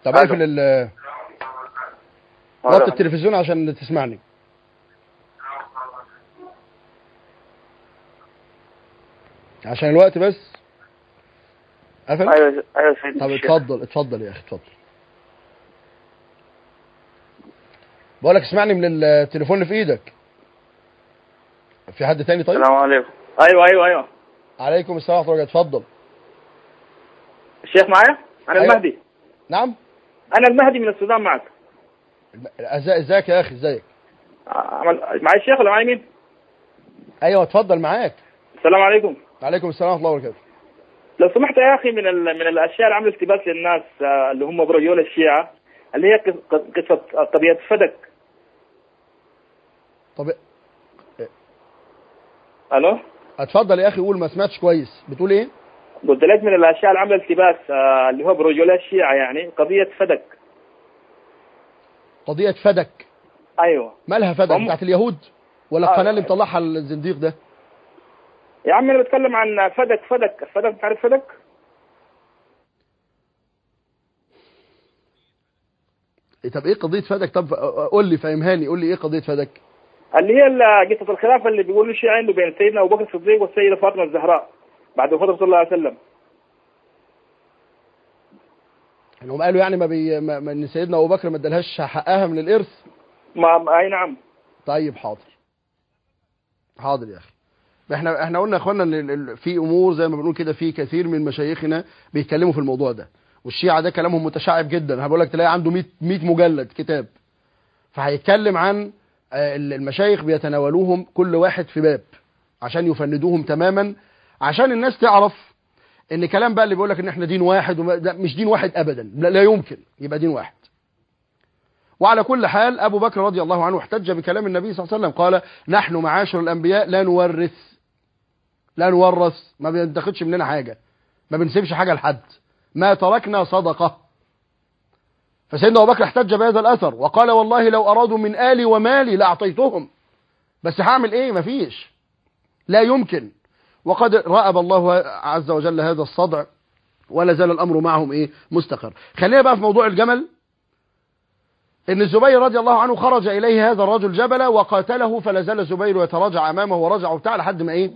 طب. اقفل ال وطي التلفزيون عشان تسمعني. عشان الوقت بس. قفل أيوه أيوه سيدي طب. اتفضل اتفضل يا أخي اتفضل. بقول لك اسمعني من التليفون اللي في إيدك. في حد تاني طيب؟ السلام عليكم. أيوه أيوه أيوه. عليكم السلام ورحمة الله اتفضل. الشيخ معايا؟ أنا أيوة. المهدي. نعم. أنا المهدي من السودان معك. إزيك يا أخي؟ إزيك؟ عمل- معي الشيخ ولا معي مين؟ أيوه اتفضل معاك. السلام عليكم. عليكم السلام ورحمة الله وبركاته. لو سمحت يا أخي من. من الأشياء اللي عملت التباس للناس آه، اللي هم برجول الشيعة اللي هي قص- قصة طبيعة فدك. طب ألو؟ اتفضل يا أخي قول ما سمعتش كويس. بتقول إيه؟ قلت لك من الأشياء اللي عملت التباس آه، اللي هو برجول الشيعه يعني قضية فدك. قضية فدك؟ أيوه. مالها فدك؟ هم- بتاعت اليهود؟ ولا آه. القناة اللي مطلعها الزنديق ده؟ يا عم أنا بتكلم عن فدك فدك فدك تعرف فدك؟ إيه طب إيه قضية فدك؟ طب قول لي فهمهاني قول لي إيه قضية فدك؟ اللي هي ال- قصه الخلافه اللي بيقولوا الشيعه عنده بين سيدنا أبو بكر الصديق والسيدة فاطمة الزهراء بعد وفاة صلى الله عليه وسلم. انهم قالوا يعني ما, بي... ما... إن سيدنا أبو بكر ما ادالهاش حقها من الارث ما أي نعم. طيب حاضر. حاضر يا أخي. إحنا إحنا قلنا يا إخوانا إن في أمور زي ما بنقول كده في كثير من مشايخنا بيتكلموا في الموضوع ده. والشيعة ده كلامهم متشعب جدا. أنا بقول لك تلاقي عنده 100 100 مجلد كتاب. فهيتكلم عن المشايخ بيتناولوهم كل واحد في باب عشان يفندوهم تماما عشان الناس تعرف إن كلام بقى اللي بيقول لك إن إحنا دين واحد وما مش دين واحد ابدا لا, لا يمكن يبقى دين واحد. وعلى كل حال أبو بكر رضي الله عنه احتج بكلام النبي صلى الله عليه وسلم قال نحن معاشر الأنبياء لا نورث لا نورث ما بنتاخدش مننا حاجة ما بنسيبش حاجة لحد ما تركنا صدقة. فسيدنا أبو بكر احتج بهذا الأثر وقال والله لو أرادوا من آلي ومالي لأعطيتهم. بس هعمل إيه؟ مفيش. لا يمكن. وقد رأب الله عز وجل هذا الصدع ولا زال الأمر معهم إيه؟ مستقر. خلينا بقى في موضوع الجمل. إن الزبير رضي الله عنه خرج إليه هذا الرجل جبلا وقاتله فلا زال الزبير يتراجع أمامه ورجع وبتاع لحد ما إيه؟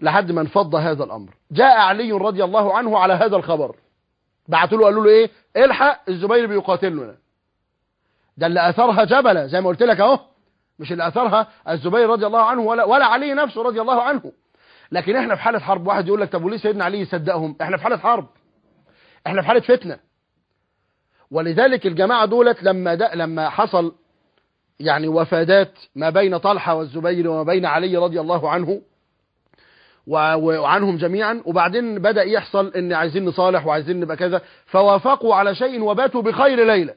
لحد ما انفض هذا الأمر. جاء علي رضي الله عنه على هذا الخبر. بعتوا له قالوا له إيه؟ إلحق الزبير بيقاتلنا. ده اللي أثرها جبلة زي ما قلت لك أهو. مش اللي أثرها الزبير رضي الله عنه ولا ولا علي نفسه رضي الله عنه. لكن إحنا في حالة حرب واحد يقول لك طب وليه سيدنا علي يصدقهم إحنا في حالة حرب. إحنا في حالة فتنة. ولذلك الجماعة دولت لما ده لما حصل يعني وفادات ما بين طلحة والزبير وما بين علي رضي الله عنه وعنهم جميعا. وبعدين بدأ يحصل إن عايزين نصالح وعايزين نبقى كذا. فوافقوا على شيء وباتوا بخير ليلة.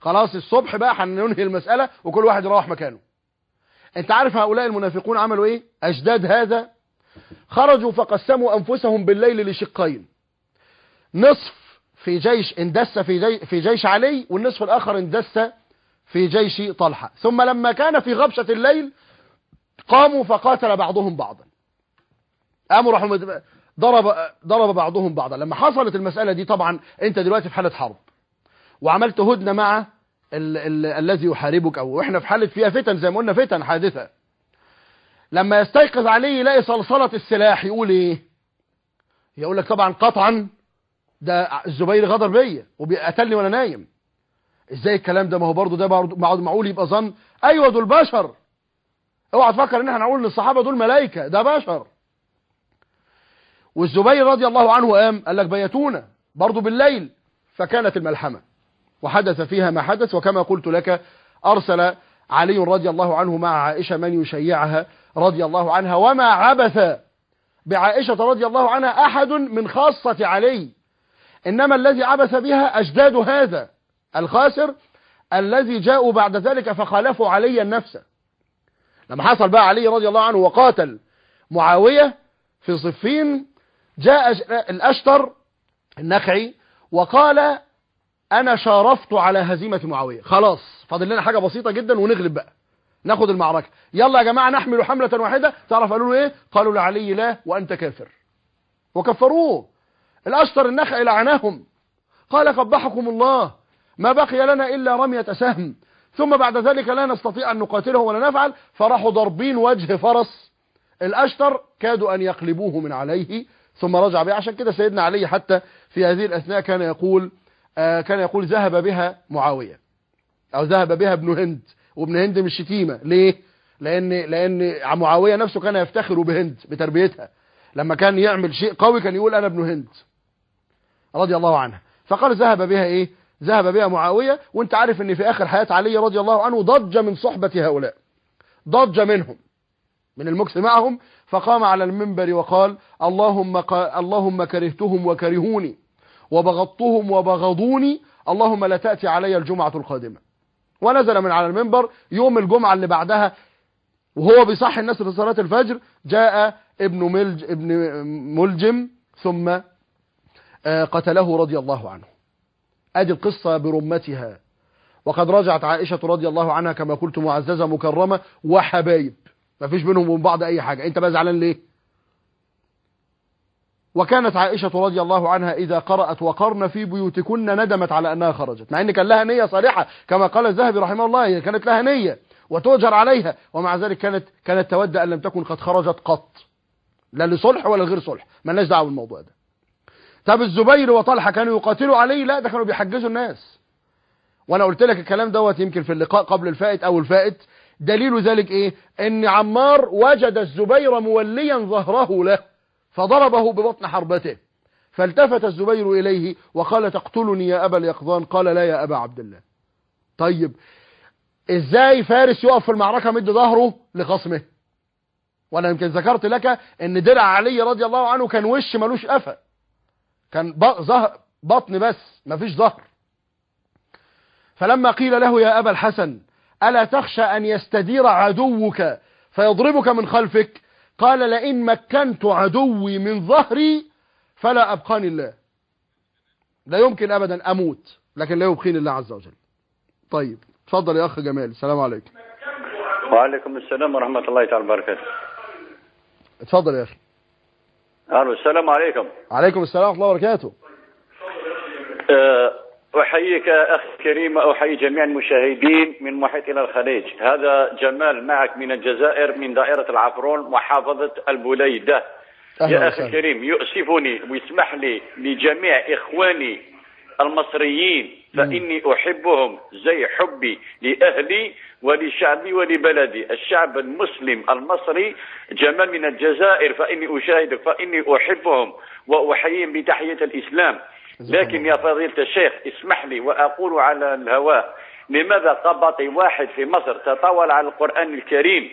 خلاص الصبح بقى هننهي المسألة وكل واحد يروح مكانه. أنت عارف هؤلاء المنافقون عملوا إيه؟ اجداد هذا. خرجوا فقسموا أنفسهم بالليل لشقين. نصف في جيش اندس في, جي في جيش علي والنصف الآخر اندس في جيش طلحة. ثم لما كان في غبشة الليل قاموا فقاتل بعضهم بعضا. قاموا راحوا ضرب ضرب بعضهم بعضا. لما حصلت المسألة دي طبعا أنت دلوقتي في حالة حرب وعملت هدنة مع ال ال الذي يحاربك أو إحنا في حالة فيها فتن زي ما قلنا فتن حادثة. لما يستيقظ علي يلاقي صلصلة السلاح يقول إيه؟ يقول لك طبعا قطعا ده الزبير غدر بيا وبيقتلني وأنا نايم. إزاي الكلام ده؟ ما هو برضه ده معقول يبقى ظن. أيوه دول بشر. اوعى تفكر إن إحنا هنقول إن الصحابة دول ملائكة ده بشر. والزبير رضي الله عنه قام قال لك بيتونا برضه بالليل. فكانت الملحمة وحدث فيها ما حدث وكما قلت لك أرسل علي رضي الله عنه مع عائشة من يشيعها رضي الله عنها وما عبث بعائشة رضي الله عنها أحد من خاصة علي. إنما الذي عبث بها أجداد هذا الخاسر الذي جاءوا بعد ذلك فخالفوا علي النفس. لما حصل بقى علي رضي الله عنه وقاتل معاوية في صفين جاء الأشتر النخعي وقال أنا شارفت على هزيمة معاوية. خلاص فاضل لنا حاجة بسيطة جدا ونغلب بقى. ناخد المعركة. يلا يا جماعة نحمل حملة واحدة. تعرف قالوا له إيه؟ قالوا لعلي لا وأنت كافر. وكفروه. الأشتر النخعي لعناهم قال قبحكم الله ما بقي لنا إلا رمية سهم. ثم بعد ذلك لا نستطيع أن نقاتله ولا نفعل. فراحوا ضاربين وجه فرس. الأشتر كادوا أن يقلبوه من عليه. ثم رجع بها. عشان كده سيدنا علي حتى في هذه الأثناء كان يقول آه كان يقول ذهب بها معاوية أو ذهب بها ابن هند وابن هند مش شتيمة. ليه؟ لأن لأن معاوية نفسه كان يفتخر بهند بتربيتها. لما كان يعمل شيء قوي كان يقول أنا ابن هند. رضي الله عنها. فقال ذهب بها إيه؟ ذهب بها معاوية. وأنت عارف إن في آخر حياة علي رضي الله عنه ضج من صحبة هؤلاء. ضج منهم من المكس معهم فقام على المنبر وقال اللهم. اللهم كرهتهم وكرهوني وبغضتهم وبغضوني اللهم لا تأتي علي الجمعة القادمة. ونزل من على المنبر يوم الجمعة اللي بعدها وهو بيصحي الناس لصلاة الفجر جاء ابن ملج ابن ملجم ثم قتله رضي الله عنه. أدي القصة برمتها. وقد رجعت عائشة رضي الله عنها كما قلت معززة مكرمة وحبايب. ما فيش بينهم وبين بعض أي حاجة. أنت بقى زعلان ليه؟ وكانت عائشة رضي الله عنها إذا قرأت وقرن في بيوتكن ندمت على أنها خرجت مع أن كان لها نية صالحة كما قال الذهبي رحمه الله هي كانت لها نية وتؤجر عليها ومع ذلك كانت كانت تود أن لم تكن قد خرجت قط لا لصلح ولا غير صلح مالناش دعوة بالموضوع ده. طب الزبير وطلحة كانوا يقاتلوا عليه؟ لا ده كانوا بيحجزوا الناس. وأنا قلت لك الكلام دوت يمكن في اللقاء قبل الفائت أو الفائت دليل ذلك إيه؟ إن عمار وجد الزبير موليا ظهره له فضربه ببطن حربته. فالتفت الزبير إليه وقال تقتلني يا أبا اليقظان؟ قال لا يا أبا عبد الله. طيب إزاي فارس يقف في المعركة مد ظهره لخصمه؟ وأنا يمكن ذكرت لك إن درع علي رضي الله عنه كان وش ملوش قفا. كان ظهر بطن بس مفيش ظهر. فلما قيل له يا أبا الحسن ألا تخشى أن يستدير عدوك فيضربك من خلفك؟ قال لئن مكنت عدوي من ظهري فلا أبقاني الله. لا يمكن أبدا أموت لكن لا يبقيني الله عز وجل. طيب تفضل يا أخ جمال. السلام عليكم. وعليكم السلام ورحمة الله تعالى وبركاته. اتفضل يا أخي. السلام عليكم. عليكم السلام ورحمة الله وبركاته. أه، أحييك أخي الكريم أحيي جميع المشاهدين من محيط إلى الخليج. هذا جمال معك من الجزائر من دائرة العفرون محافظة البليدة. أهلا يا أخي. الكريم يؤسفني ويسمح لي لجميع إخواني المصريين فإني أحبهم زي حبي لأهلي ولشعبي ولبلدي. الشعب المسلم المصري جمال من الجزائر فإني أشاهدك فإني أحبهم وأحييهم بتحية الإسلام. لكن يا فضيلة الشيخ اسمح لي وأقول على الهواء. لماذا قبطي واحد في مصر تطاول على القرآن الكريم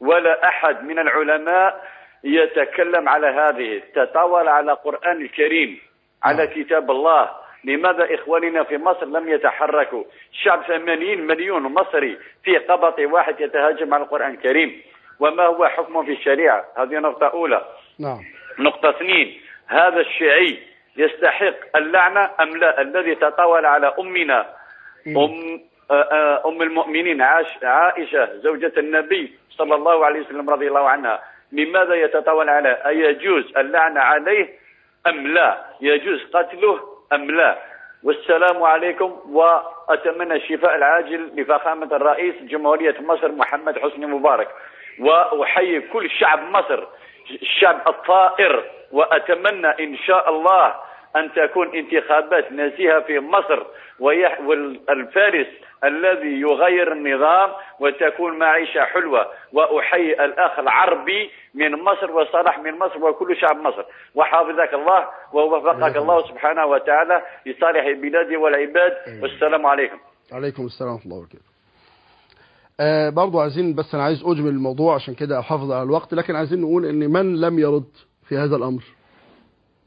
ولا أحد من العلماء يتكلم على هذه؟ تطاول على القرآن الكريم على كتاب الله. لماذا إخواننا في مصر لم يتحركوا؟ شعب 80 مليون مصري في قبط واحد يتهاجم على القرآن الكريم. وما هو حكمه في الشريعة؟ هذه نقطة أولى. نعم. نقطة اثنين هذا الشيعي يستحق اللعنة أم لا؟ الذي تطاول على أمنا. أم آه، آه، أم المؤمنين عاش عائشة زوجة النبي صلى الله عليه وسلم رضي الله عنها. لماذا يتطاول على؟ أيجوز اللعنة عليه أم لا؟ يجوز قتله أم لا؟ والسلام عليكم وأتمنى الشفاء العاجل لفخامة الرئيس جمهورية مصر محمد حسني مبارك. وأحيي كل شعب مصر الشعب الطائر. وأتمنى إن شاء الله أن تكون انتخابات نزيهة في مصر ويح والفارس الذي يغير النظام وتكون معيشة حلوة. وأحيي الأخ العربي من مصر وصلاح من مصر وكل شعب مصر. وحافظك الله ووفقك الله سبحانه وتعالى لصالح البلاد والعباد. والسلام عليكم. عليكم السلام ورحمة الله وبركاته. آه برضو عايزين بس أنا عايز أجمل الموضوع عشان كده أحافظ على الوقت لكن عايزين نقول إن من لم يرد؟ في هذا الأمر.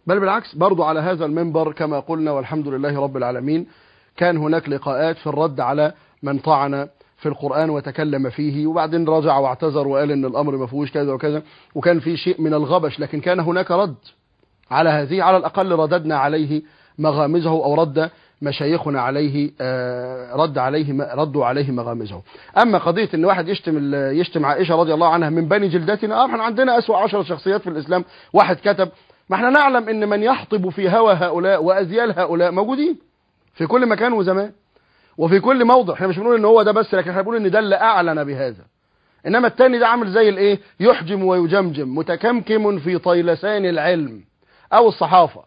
بل بالعكس برضو على هذا المنبر كما قلنا والحمد لله رب العالمين كان هناك لقاءات في الرد على من طعن في القرآن وتكلم فيه وبعدين رجع واعتذر وقال إن الأمر ما فيهوش كذا وكذا وكان في شيء من الغبش لكن كان هناك رد على هذه على الأقل رددنا عليه مغامزه أو رد مشايخنا عليه آه، رد عليه ردوا عليه مغامزه أما قضية إن واحد يشتم يشتم عائشة رضي الله عنها من بني جلدتنا آه إحنا عندنا أسوأ عشر شخصيات في الإسلام واحد كتب ما إحنا نعلم إن من يحطب في هوى هؤلاء وأزيال هؤلاء موجودين في كل مكان وزمان وفي كل موضع إحنا مش بنقول إن هو ده بس لكن إحنا بنقول إن ده اللي أعلن بهذا. إنما التاني ده عامل زي الإيه؟ يحجم ويجمجم متكمكم في طيلسان العلم أو الصحافة.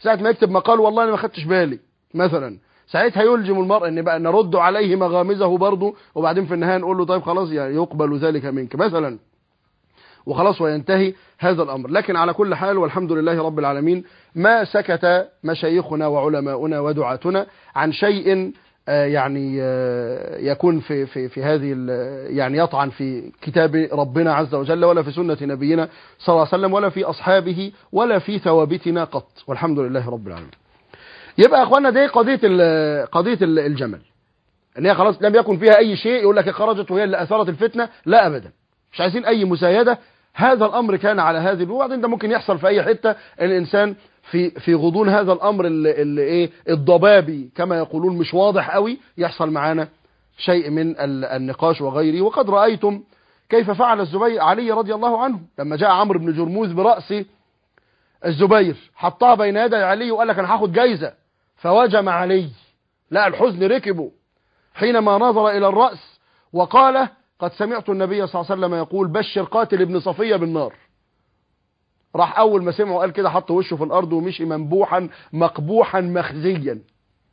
ساعة ما يكتب مقال والله أنا ما خدتش بالي. مثلا. ساعتها يلجم المرء إن بقى نرد عليه مغامزه برضه وبعدين في النهاية نقول له طيب خلاص يعني يقبل ذلك منك. مثلا. وخلاص وينتهي هذا الأمر. لكن على كل حال والحمد لله رب العالمين ما سكت مشايخنا وعلماؤنا ودعاتنا عن شيء آه، يعني آه، يكون في في في هذه يعني يطعن في كتاب ربنا عز وجل ولا في سنة نبينا صلى الله عليه وسلم ولا في أصحابه ولا في ثوابتنا قط. والحمد لله رب العالمين. يبقى يا اخوانا دي قضية قضية ال- الجمل. ان هي خلاص لم يكن فيها أي شيء يقول لك خرجت وهي اللي أثارت الفتنة. لا ابدا. مش عايزين أي مسايدة. هذا الأمر كان على هذه وبعدين ده ممكن يحصل في أي حتة. الإنسان في في غضون هذا الأمر اللي, إيه الضبابي كما يقولون مش واضح قوي. يحصل معانا شيء من ال- النقاش وغيره. وقد رأيتم كيف فعل الزبير علي رضي الله عنه. لما جاء عمرو بن جرموز براس الزبير حطها بين يدي علي وقال لك أنا هاخد جايزة. فوجم علي. لا الحزن ركبه حينما نظر إلى الرأس وقال قد سمعت النبي صلى الله عليه وسلم يقول بشر قاتل ابن صفية بالنار. راح أول ما سمعه قال كده حط وشه في الأرض ومشي منبوحا مقبوحا مخزيا.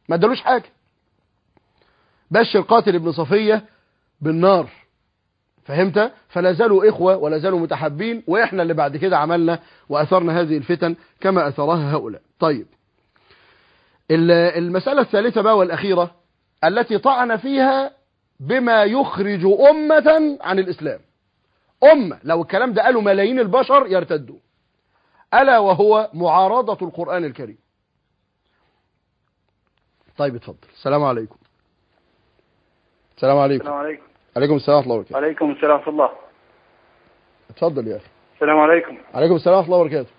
ما ادالوش حاجة. بشر قاتل ابن صفية بالنار. فهمت؟ فلا زالوا إخوة ولا زالوا متحابين وإحنا اللي بعد كده عملنا وأثرنا هذه الفتن كما أثرها هؤلاء. طيب. المسألة الثالثة بقى والأخيرة التي طعن فيها بما يخرج أمة عن الإسلام. أمة لو الكلام ده قالوا ملايين البشر يرتدوا. ألا وهو معارضة القرآن الكريم. طيب اتفضل. السلام عليكم. السلام عليكم. السلام عليكم. عليكم السلام ورحمة الله وبركاته. وعليكم السلام ورحمة الله. اتفضل يا أخي. السلام عليكم. عليكم السلام ورحمة الله وبركاته.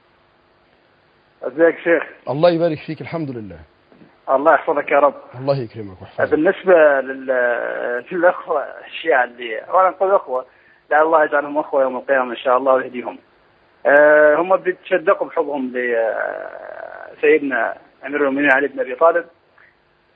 أزيك شيخ. الله يبارك فيك الحمد لله. الله يحفظك يا رب. الله يكرمك ويحفظك. بالنسبة لل... للأخوة الشيعة اللي أولا نقول أخوة لعل الله يجعلهم أخوة يوم القيامة إن شاء الله ويهديهم. أه هم بيتشدقوا بحبهم لسيدنا أمير المؤمنين علي بن أبي طالب.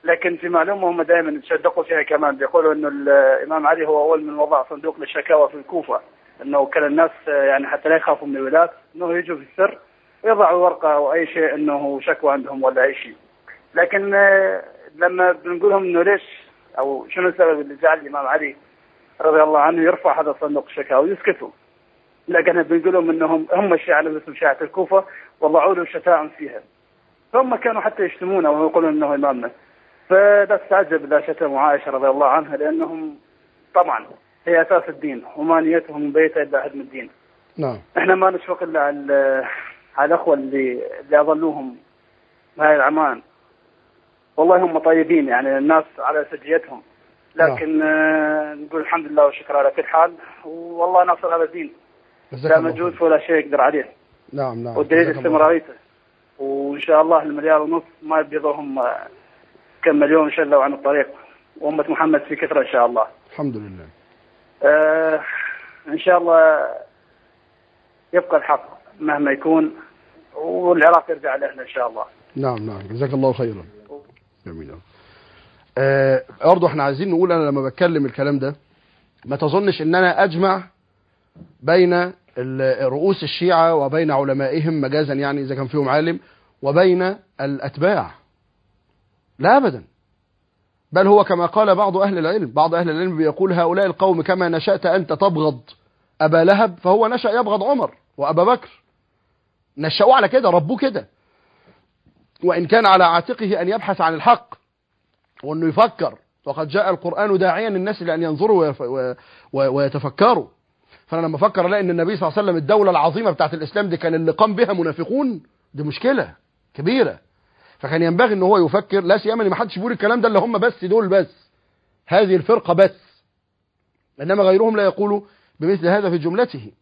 لكن في معلومة هم دائما يتشدقوا فيها كمان بيقولوا أنه الإمام علي هو أول من وضع صندوق للشكاوى في الكوفة. أنه كان الناس آه، يعني حتى لا يخافوا من الولاة أنه يجوا في السر ويضعوا ورقة أو أي شيء أنه شكوى عندهم ولا أي شيء. لكن آه، لما بنقول لهم إنه ليش أو شنو السبب اللي جعل الإمام علي رضي الله عنه يرفع هذا صندوق الشكاوى ويسكتوا لكن بنقول لهم إنهم هم الشيعة باسم شيعة الكوفة وضعوا له شتائم فيها. فهم كانوا حتى يشتمونه ويقولون إنه إمامنا. فلا تتعجب اذا شتموا عائشة رضي الله عنها لأنهم طبعا هي أساس الدين وما نيتهم من بيتها الا هدم الدين. نعم. إحنا ما نشفق إلا على على الأخوة اللي اللي أظلوهم بهاي العمان والله هم طيبين يعني الناس على سجيتهم. لكن آه نقول الحمد لله والشكر على كل حال. والله ناصر هذا الدين. لا مجهود. ولا شيء يقدر عليه. نعم نعم. والدليل استمراريته وإن شاء الله المليار ونص ما يبيضهم آه، كم مليون شلوا عن الطريق. وأمة محمد في كثرة إن شاء الله. الحمد لله. آه إن شاء الله يبقى الحق مهما يكون والعراق يرجع لأهله إن شاء الله. نعم نعم. جزاك الله خيرا. جميل أوي. آه برضه إحنا عايزين نقول أنا لما بتكلم الكلام ده ما تظنش إن أنا أجمع بين رؤوس الشيعة وبين علمائهم مجازا يعني إذا كان فيهم عالم وبين الأتباع. لا ابدا. بل هو كما قال بعض أهل العلم بعض أهل العلم بيقول هؤلاء القوم كما نشأت أنت تبغض أبا لهب فهو نشأ يبغض عمر وأبا بكر. نشأوه على كده ربوه كده. وإن كان على عاتقه أن يبحث عن الحق وأنه يفكر وقد جاء القرآن داعيا للناس لأن ينظروا ويتفكروا. فأنا لما أفكر ألاقي أن النبي صلى الله عليه وسلم الدولة العظيمة بتاعت الإسلام دي كان اللي قام بها منافقون دي مشكلة كبيرة. فكان ينبغي أن هو يفكر لا سيما أن ما حدش بيقول الكلام ده اللي هم بس دول بس. هذه الفرقة بس. إنما غيرهم لا يقول بمثل هذا في جملته.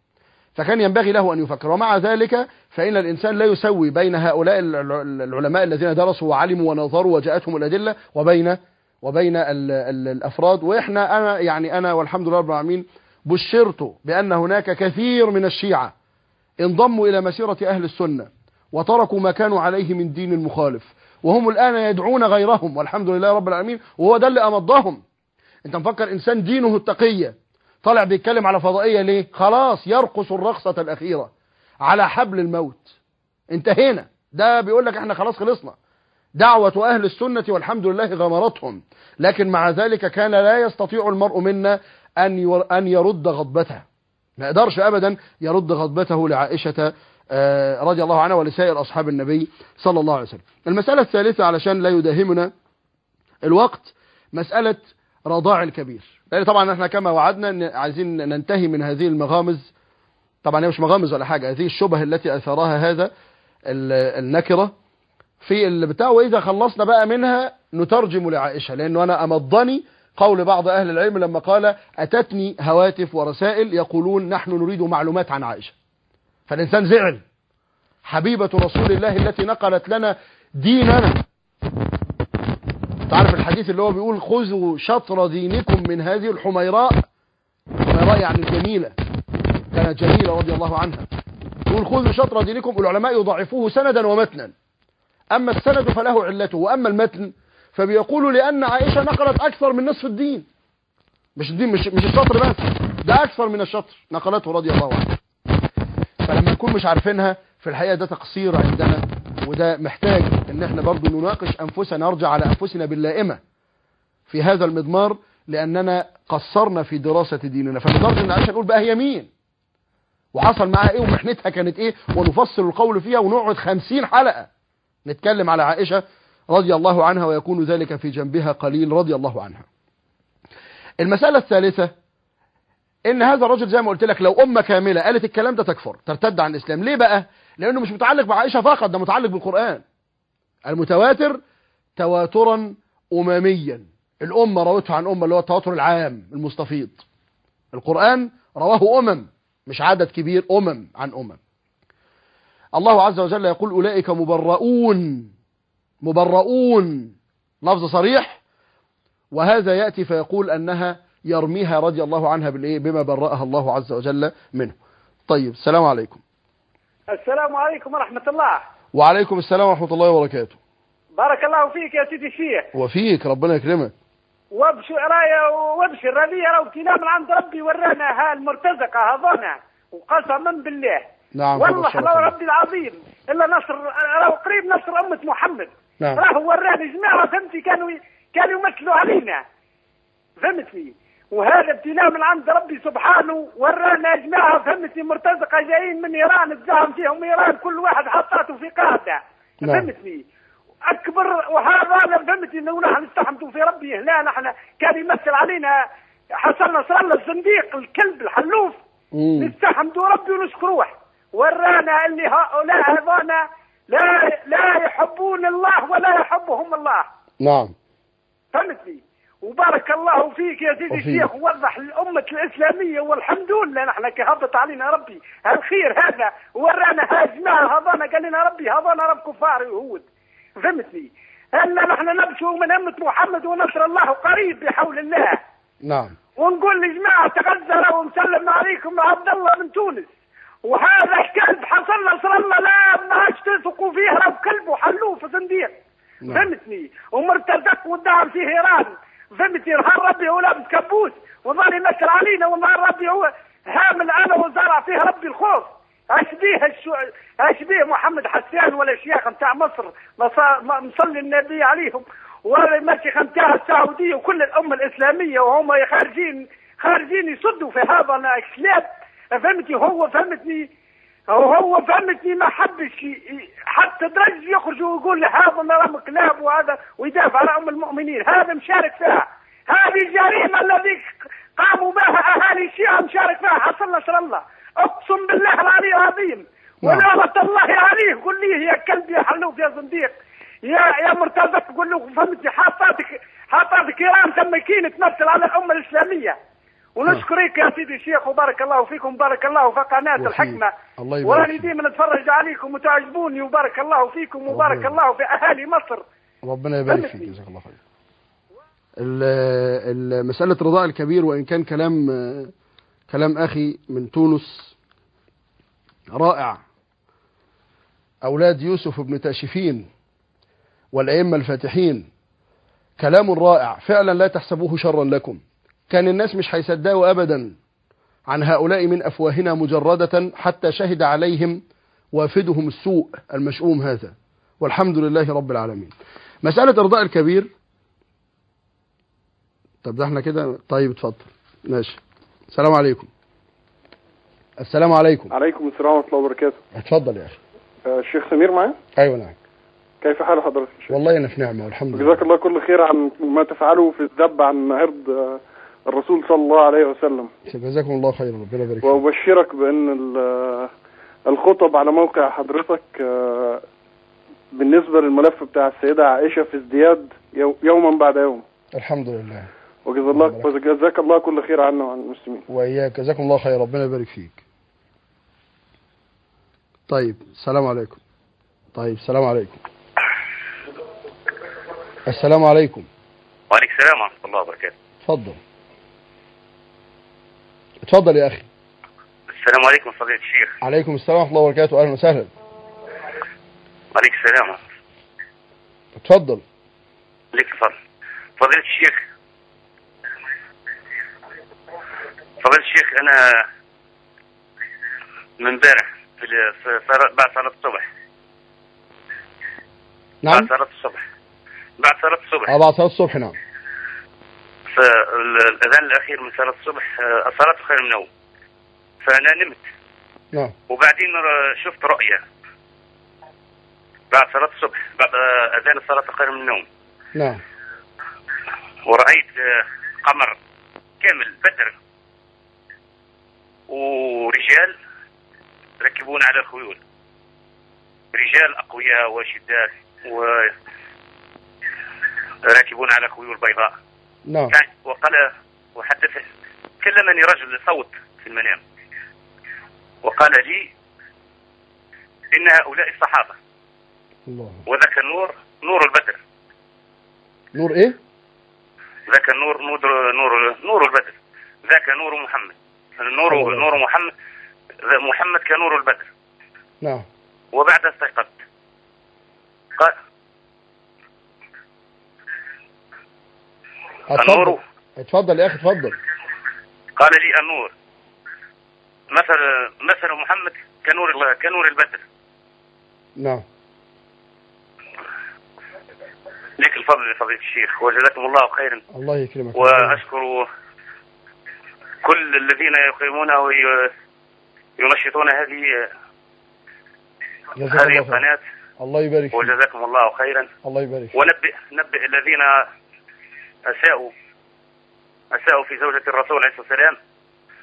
فكان ينبغي له أن يفكر. ومع ذلك فإن الإنسان لا يسوي بين هؤلاء الع- العلماء الذين درسوا وعلموا ونظروا وجاءتهم الأدلة وبين وبين ال ال الأفراد. وإحنا أنا يعني أنا والحمد لله رب العالمين بشرت بأن هناك كثير من الشيعة انضموا إلى مسيرة أهل السنة وتركوا ما كانوا عليه من دين المخالف وهم الآن يدعون غيرهم والحمد لله رب العالمين وهو ده اللي أمضهم أنت مفكر إنسان دينه التقية طالع بيتكلم على فضائية ليه؟ خلاص يرقص الرقصة الأخيرة على حبل الموت. انتهينا. ده بيقول لك إحنا خلاص خلصنا. دعوة أهل السنة والحمد لله غمرتهم. لكن مع ذلك كان لا يستطيع المرء منا أن أن يرد غضبته. ما يقدرش أبدا يرد غضبته لعائشة آه، رضي الله عنها ولسائر أصحاب النبي صلى الله عليه وسلم. المسألة الثالثة علشان لا يداهمنا الوقت مسألة رضاع الكبير. لأن طبعا إحنا كما وعدنا إن عايزين ننتهي من هذه المغامز. طبعا هي مش مغامز ولا حاجة هذه الشبه التي أثرها هذا ال- النكرة في اللي بتاع وإذا خلصنا بقى منها نترجم لعائشة لأنه أنا أمضني قول بعض أهل العلم لما قال أتتني هواتف ورسائل يقولون نحن نريد معلومات عن عائشة. فالإنسان زعل. حبيبة رسول الله التي نقلت لنا ديننا تعرف الحديث اللي هو بيقول خذوا شطر دينكم من هذه الحميراء. الحميراء يعني الجميلة كانت جميلة رضي الله عنها. يقول خذوا شطر دينكم العلماء يضعفوه سندا ومتنا. أما السند فله علته وأما المتن فبيقولوا لأن عائشة نقلت أكثر من نصف الدين. مش الدين مش, مش الشطر بس ده أكثر من الشطر نقلته رضي الله عنه فلما نكون مش عارفينها في الحقيقة ده تقصير عندنا. وده محتاج إن إحنا برضو نناقش أنفسنا نرجع على أنفسنا باللائمة في هذا المضمار لأننا قصرنا في دراسة ديننا. فلدرجة إن عائشة نقول بقى هي مين؟ وحصل معاها إيه؟ ومحنتها كانت إيه؟ ونفصل القول فيها ونقعد خمسين حلقة نتكلم على عائشة رضي الله عنها ويكون ذلك في جنبها قليل رضي الله عنها. المسألة الثالثة إن هذا الرجل زي ما قلت لك لو أمة كاملة قالت الكلام ده تكفر ترتد عن الإسلام. ليه بقى؟ لأنه مش متعلق بعائشة فقط ده متعلق بالقرآن. المتواتر تواترا امميا. الأمة روتها عن أمة اللي هو التواتر العام المستفيض. القرآن رواه أمم مش عدد كبير أمم عن أمم. الله عز وجل يقول أولئك مبرؤون مبرؤون. لفظ صريح. وهذا يأتي فيقول أنها يرميها رضي الله عنها بالإيه؟ بما برأها الله عز وجل منه. طيب السلام عليكم. السلام عليكم ورحمة الله. وعليكم السلام ورحمة الله وبركاته. بارك الله فيك يا سيدي الشيخ. وفيك ربنا يكرمك. وابشر رايا وابشر هذه لو ابتلاء من عند ربي ورانا ها المرتزقة هذونا وقسما بالله. نعم والله لو. ربي العظيم. إلا نصر لو قريب نصر أمة محمد. نعم. راه ورانا جماعة فهمتي كانوا كانوا يمثلوا علينا. فهمتني؟ وهذا ابتلاء من عند ربي سبحانه ورانا يا جماعة فهمتني مرتزقة جايين من إيران اتزاهم فيهم إيران كل واحد حطاته في قاعدة. نعم. فهمتني؟ أكبر وهذا فهمتني إنه نحن نستحمدوا في ربي لا نحن كان يمثل علينا حسن نصر الله الزنديق الكلب الحلوف. نستحمدوا ربي ونشكروه ورانا اللي هؤلاء هذونا لا لا يحبون الله ولا يحبهم الله. نعم. فهمتني؟ وبارك الله فيك يا سيدي. الشيخ ووضح للأمة الإسلامية والحمد لله نحن كهبط علينا ربي. الخير هذا ورانا ها جماعة هذانا قال لنا ربي هذانا رب كفار يهود. فهمتني؟ هلا نحن نبشو من أمة محمد ونصر الله قريب بحول الله. نعم. ونقول لجماعة تغزل ومسلم عليكم عبد الله من تونس. وهذا الكلب حصل نصر الله لا ما عادش تثقوا فيه رب كلب وحلوف صنديق. نعم. فهمتني؟ ومرتزق والدعم فيه ايران فهمتني نهار ربي هو لابس كبوس وظل يمثل علينا ونهار ربي هو هامل أنا وزرع فيه ربي الخوف. اشبيه الشو... اشبيه محمد حسان ولا شيخ نتاع مصر؟ مصلي النبي عليهم. ولا المشيخ نتاع السعودية وكل الأمة الإسلامية وهم خارجين خارجين يصدوا في هذا الكلاب فهمتني؟ هو فهمتني هو فهمتني ما حبش حتى درج يخرج ويقول هذا نرم كلاب وهذا ويدافع عن أم المؤمنين. هذا مشارك فيها. هذه الجريمة الذي قاموا بها أهالي الشيعة مشارك فيها. حصل نصر الله. أقسم بالله العلي العظيم. نعم. ونعمة الله عليه. قل لي يا كلب يا حلوف يا زنديق. يا يا مرتزق قول له فهمتني حاطاتك حاطاتك ايران تمكين تمثل على الأمة الإسلامية. ونشكرك يا سيدي الشيخ وبارك الله فيكم بارك الله في قناة وفيك. الحكمة. الله يبارك فيك. ديما نتفرج عليكم وتعجبوني وبارك الله فيكم وبارك الله في أهالي مصر. ربنا يبارك فيك. جزاك الله خير. مسألة رضاء الكبير وإن كان كلام كلام أخي من تونس رائع. أولاد يوسف بن تأشفين والأئمة الفاتحين. كلام رائع. فعلا لا تحسبوه شرا لكم. كان الناس مش هيصدقوا أبدا عن هؤلاء من أفواهنا مجردة حتى شهد عليهم وافدهم السوء المشؤوم هذا. والحمد لله رب العالمين. مسألة إرضاء الكبير. طب ده إحنا كده؟ طيب اتفضل. ماشي. السلام عليكم. السلام عليكم. عليكم السلام ورحمة الله وبركاته. اتفضل يا أخي. آه، الشيخ سمير معايا؟ أيوة نعم. كيف حال حضرتك والله أنا في نعمة والحمد لله. جزاك الله كل خير عن ما تفعله في الذب عن عرض آه، الرسول صلى الله عليه وسلم. جزاكم الله خيرا. ربنا يبارك فيك. وأبشرك بأن ال- الخطب على موقع حضرتك آه، بالنسبة للملف بتاع السيدة عائشة في ازدياد يو- يوما بعد يوم. الحمد لله. وجزا الله وجزاك الله كل خير عنا وعن المسلمين. وإياك. جزاكم الله خير ربنا يبارك فيك. طيب السلام عليكم. طيب السلام عليكم. السلام عليكم. وعليكم السلام ورحمة الله وبركاته. اتفضل اتفضل يا أخي. السلام عليكم فضيلة الشيخ. عليكم السلام ورحمة الله وبركاته. أهلا وسهلا. وعليكم السلام. اتفضل. عليك الفضل فضيلة الشيخ فضيلة الشيخ أنا من امبارح في بعد صلاة الصبح. نعم. بعد صلاة الصبح. بعد صلاة الصبح. آه بعد صلاة الصبح نعم. فالأذان الأخير من صلاة الصبح آه، الصلاة خير من النوم. فأنا نمت. نعم. وبعدين شفت رؤية. بعد صلاة الصبح بعد آه، أذان الصلاة خير من النوم. نعم. ورأيت آه، قمر كامل بدر. ورجال ركبون على الخيول رجال أقوياء وشداد و راكبون على خيول بيضاء. نعم. كان وقال وحدث كلمني رجل صوت في المنام. وقال لي إن هؤلاء الصحابة. الله. وذاك النور نور البدر. نور إيه؟ ذاك النور نور نور نور البدر. ذاك نور محمد. نور. نور محمد. محمد كنور البدر. نعم. وبعد استيقظت قال اتفضل النور. اتفضل يا أخي اتفضل. قال لي النور. مثل مثل محمد كنور الله كنور البدر. نعم. لك الفضل يا فضيلة الشيخ وجزاكم الله خيرا. الله يكرمك. وأشكر كل الذين يقيمون وينشطون هذه هذه القناة. الله يبارك فيك. وجزاكم الله خيرا. الله يبارك فيك. ونبئ نبئ الذين أساءوا أساءوا في زوجة الرسول عليه الصلاة والسلام.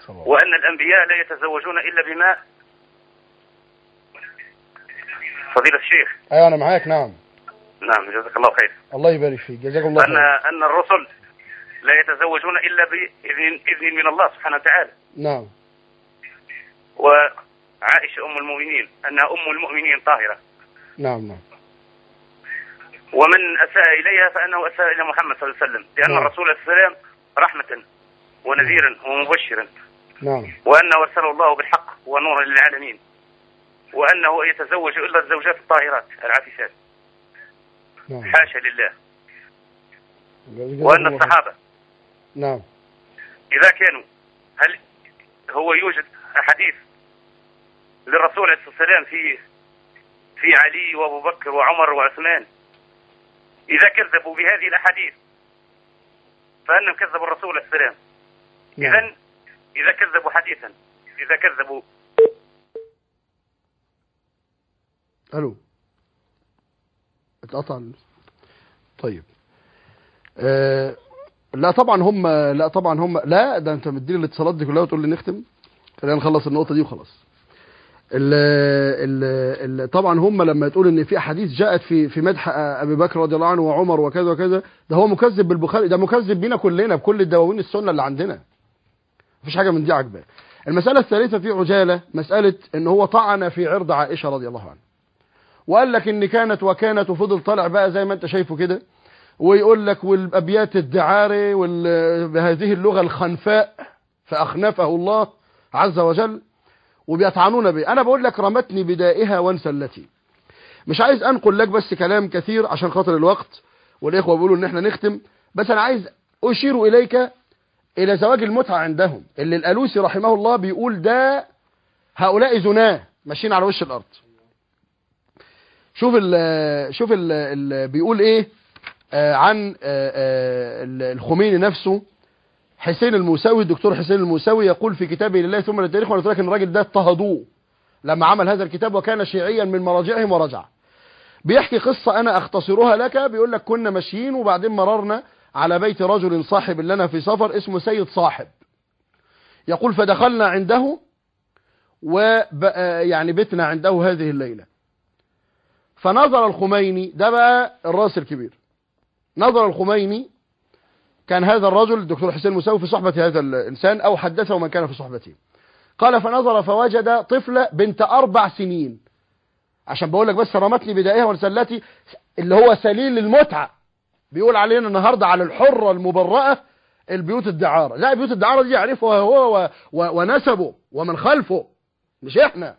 وأن الأنبياء لا يتزوجون إلا بماء فضيلة الشيخ. أيوه أنا معاك نعم. نعم جزاك الله خير. الله يبارك فيك جزاك الله أن خير. أن الرسل لا يتزوجون إلا بإذن إذن من الله سبحانه وتعالى. نعم. وعائشة أم المؤمنين أنها أم المؤمنين طاهرة. نعم نعم. ومن أساء إليها فأنه أساء إلى محمد صلى الله عليه وسلم لأن نعم. الرسول عليه السلام رحمة ونذيرا ومبشرا نعم. وأنه أرسله الله بالحق ونورا للعالمين وأنه يتزوج إلا الزوجات الطاهرات العفيفات نعم. حاشا لله. خير. الصحابة نعم. إذا كانوا هل هو يوجد أحاديث للرسول عليه الصلاة والسلام في في علي وأبو بكر وعمر وعثمان؟ إذا كذبوا بهذه الأحاديث فأنهم كذبوا الرسول عليه السلام. نعم. إذا إذا كذبوا حديثا إذا كذبوا. ألو. أتقطع. طيب. آه لا طبعا هم لا طبعا هم لا ده أنت مديني الاتصالات دي كلها وتقول لي نختم. خلينا نخلص النقطة دي وخلاص. ال ال ال طبعا هم لما تقول إن في أحاديث جاءت في في مدح أبي بكر رضي الله عنه وعمر وكذا وكذا ده هو مكذب بالبخاري ده مكذب بينا كلنا بكل الدواوين السنة اللي عندنا. مفيش حاجة من دي عاجباه المسألة الثالثة في عجالة مسألة إن هو طعن في عرض عائشة رضي الله عنها وقال لك إن كانت وكانت وفضل طالع بقى زي ما أنت شايفه كده. ويقول لك والأبيات الدعاري بهذه اللغة الخنفاء فأخنفه الله عز وجل. وبيطعنون به أنا بقول لك رمتني بدائها وانسى التي. مش عايز أنقل لك بس كلام كثير عشان خاطر الوقت والإخوة بيقولوا إن إحنا نختم بس أنا عايز أشير إليك إلى زواج المتعة عندهم اللي الألوسي رحمه الله بيقول ده هؤلاء زناة ماشيين على وش الأرض. شوف ال شوف ال بيقول إيه آه عن آه آه ال- الخميني نفسه حسين الموسوي الدكتور حسين الموسوي يقول في كتابه لله ثم للتاريخ وأنا قلت لك ان الراجل ده اضطهدوه لما عمل هذا الكتاب وكان شيعيا من مراجعهم ورجع. بيحكي قصة أنا أختصرها لك بيقول لك كنا ماشيين وبعدين مررنا على بيت رجل صاحب لنا في سفر اسمه سيد صاحب. يقول فدخلنا عنده و يعني بتنا عنده هذه الليلة. فنظر الخميني ده بقى الرأس الكبير. نظر الخميني كان هذا الرجل الدكتور حسين المساوي في صحبة هذا الإنسان أو حدثه من كان في صحبته. قال فنظر فوجد طفلة بنت أربع سنين. عشان بقول لك بس رمتني بدائها ورسلتي اللي هو سليل المتعة. بيقول علينا النهاردة على الحرة المبرأة البيوت الدعارة. لا بيوت الدعارة دي يعرفها هو. ونسبه ومن خلفه مش إحنا.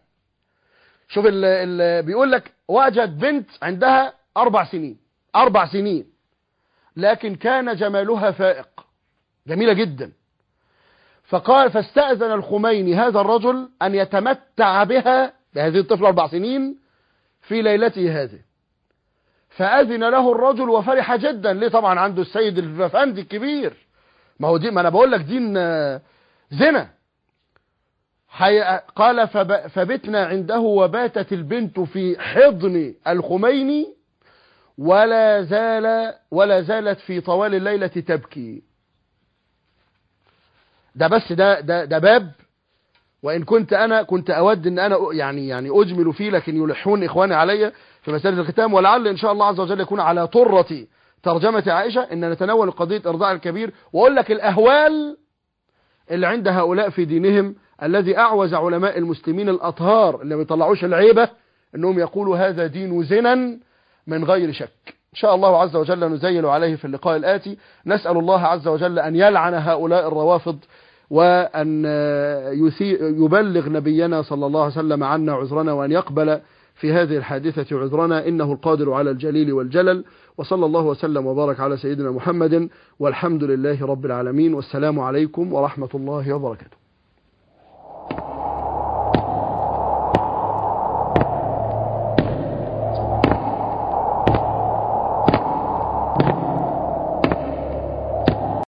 شوف ال... ال... بيقول لك وجد بنت عندها أربع سنين. أربع سنين. لكن كان جمالها فائق. جميلة جدا. فقال فاستأذن الخميني هذا الرجل أن يتمتع بها بهذه الطفلة أربع سنين في ليلته هذه. فأذن له الرجل وفرح جدا. ليه؟ طبعا عنده السيد الفندي الكبير. ما هو دي ما أنا بقول لك دين زنا. قال فب... فبتنا عنده وباتت البنت في حضن الخميني ولا زال ولا زالت في طوال الليلة تبكي. ده بس ده ده ده باب. وإن كنت أنا كنت أود أن أنا يعني يعني أجمل فيه لكن يلحون إخواني علي في مسألة الختام. ولعل إن شاء الله عز وجل يكون على طرة ترجمة عائشة إن نتناول قضية إرضاع الكبير. وأقول لك الأهوال اللي عند هؤلاء في دينهم الذي أعوز علماء المسلمين الأطهار اللي ما بيطلعوش العيبة أنهم يقولوا هذا دين زنا. من غير شك. إن شاء الله عز وجل نزيل عليه في اللقاء الآتي. نسأل الله عز وجل أن يلعن هؤلاء الروافض وأن يبلغ نبينا صلى الله عليه وسلم عنا عذرنا وأن يقبل في هذه الحادثة عذرنا. إنه القادر على الجليل والجلل. وصلى الله وسلم وبارك على سيدنا محمد. والحمد لله رب العالمين. والسلام عليكم ورحمة الله وبركاته.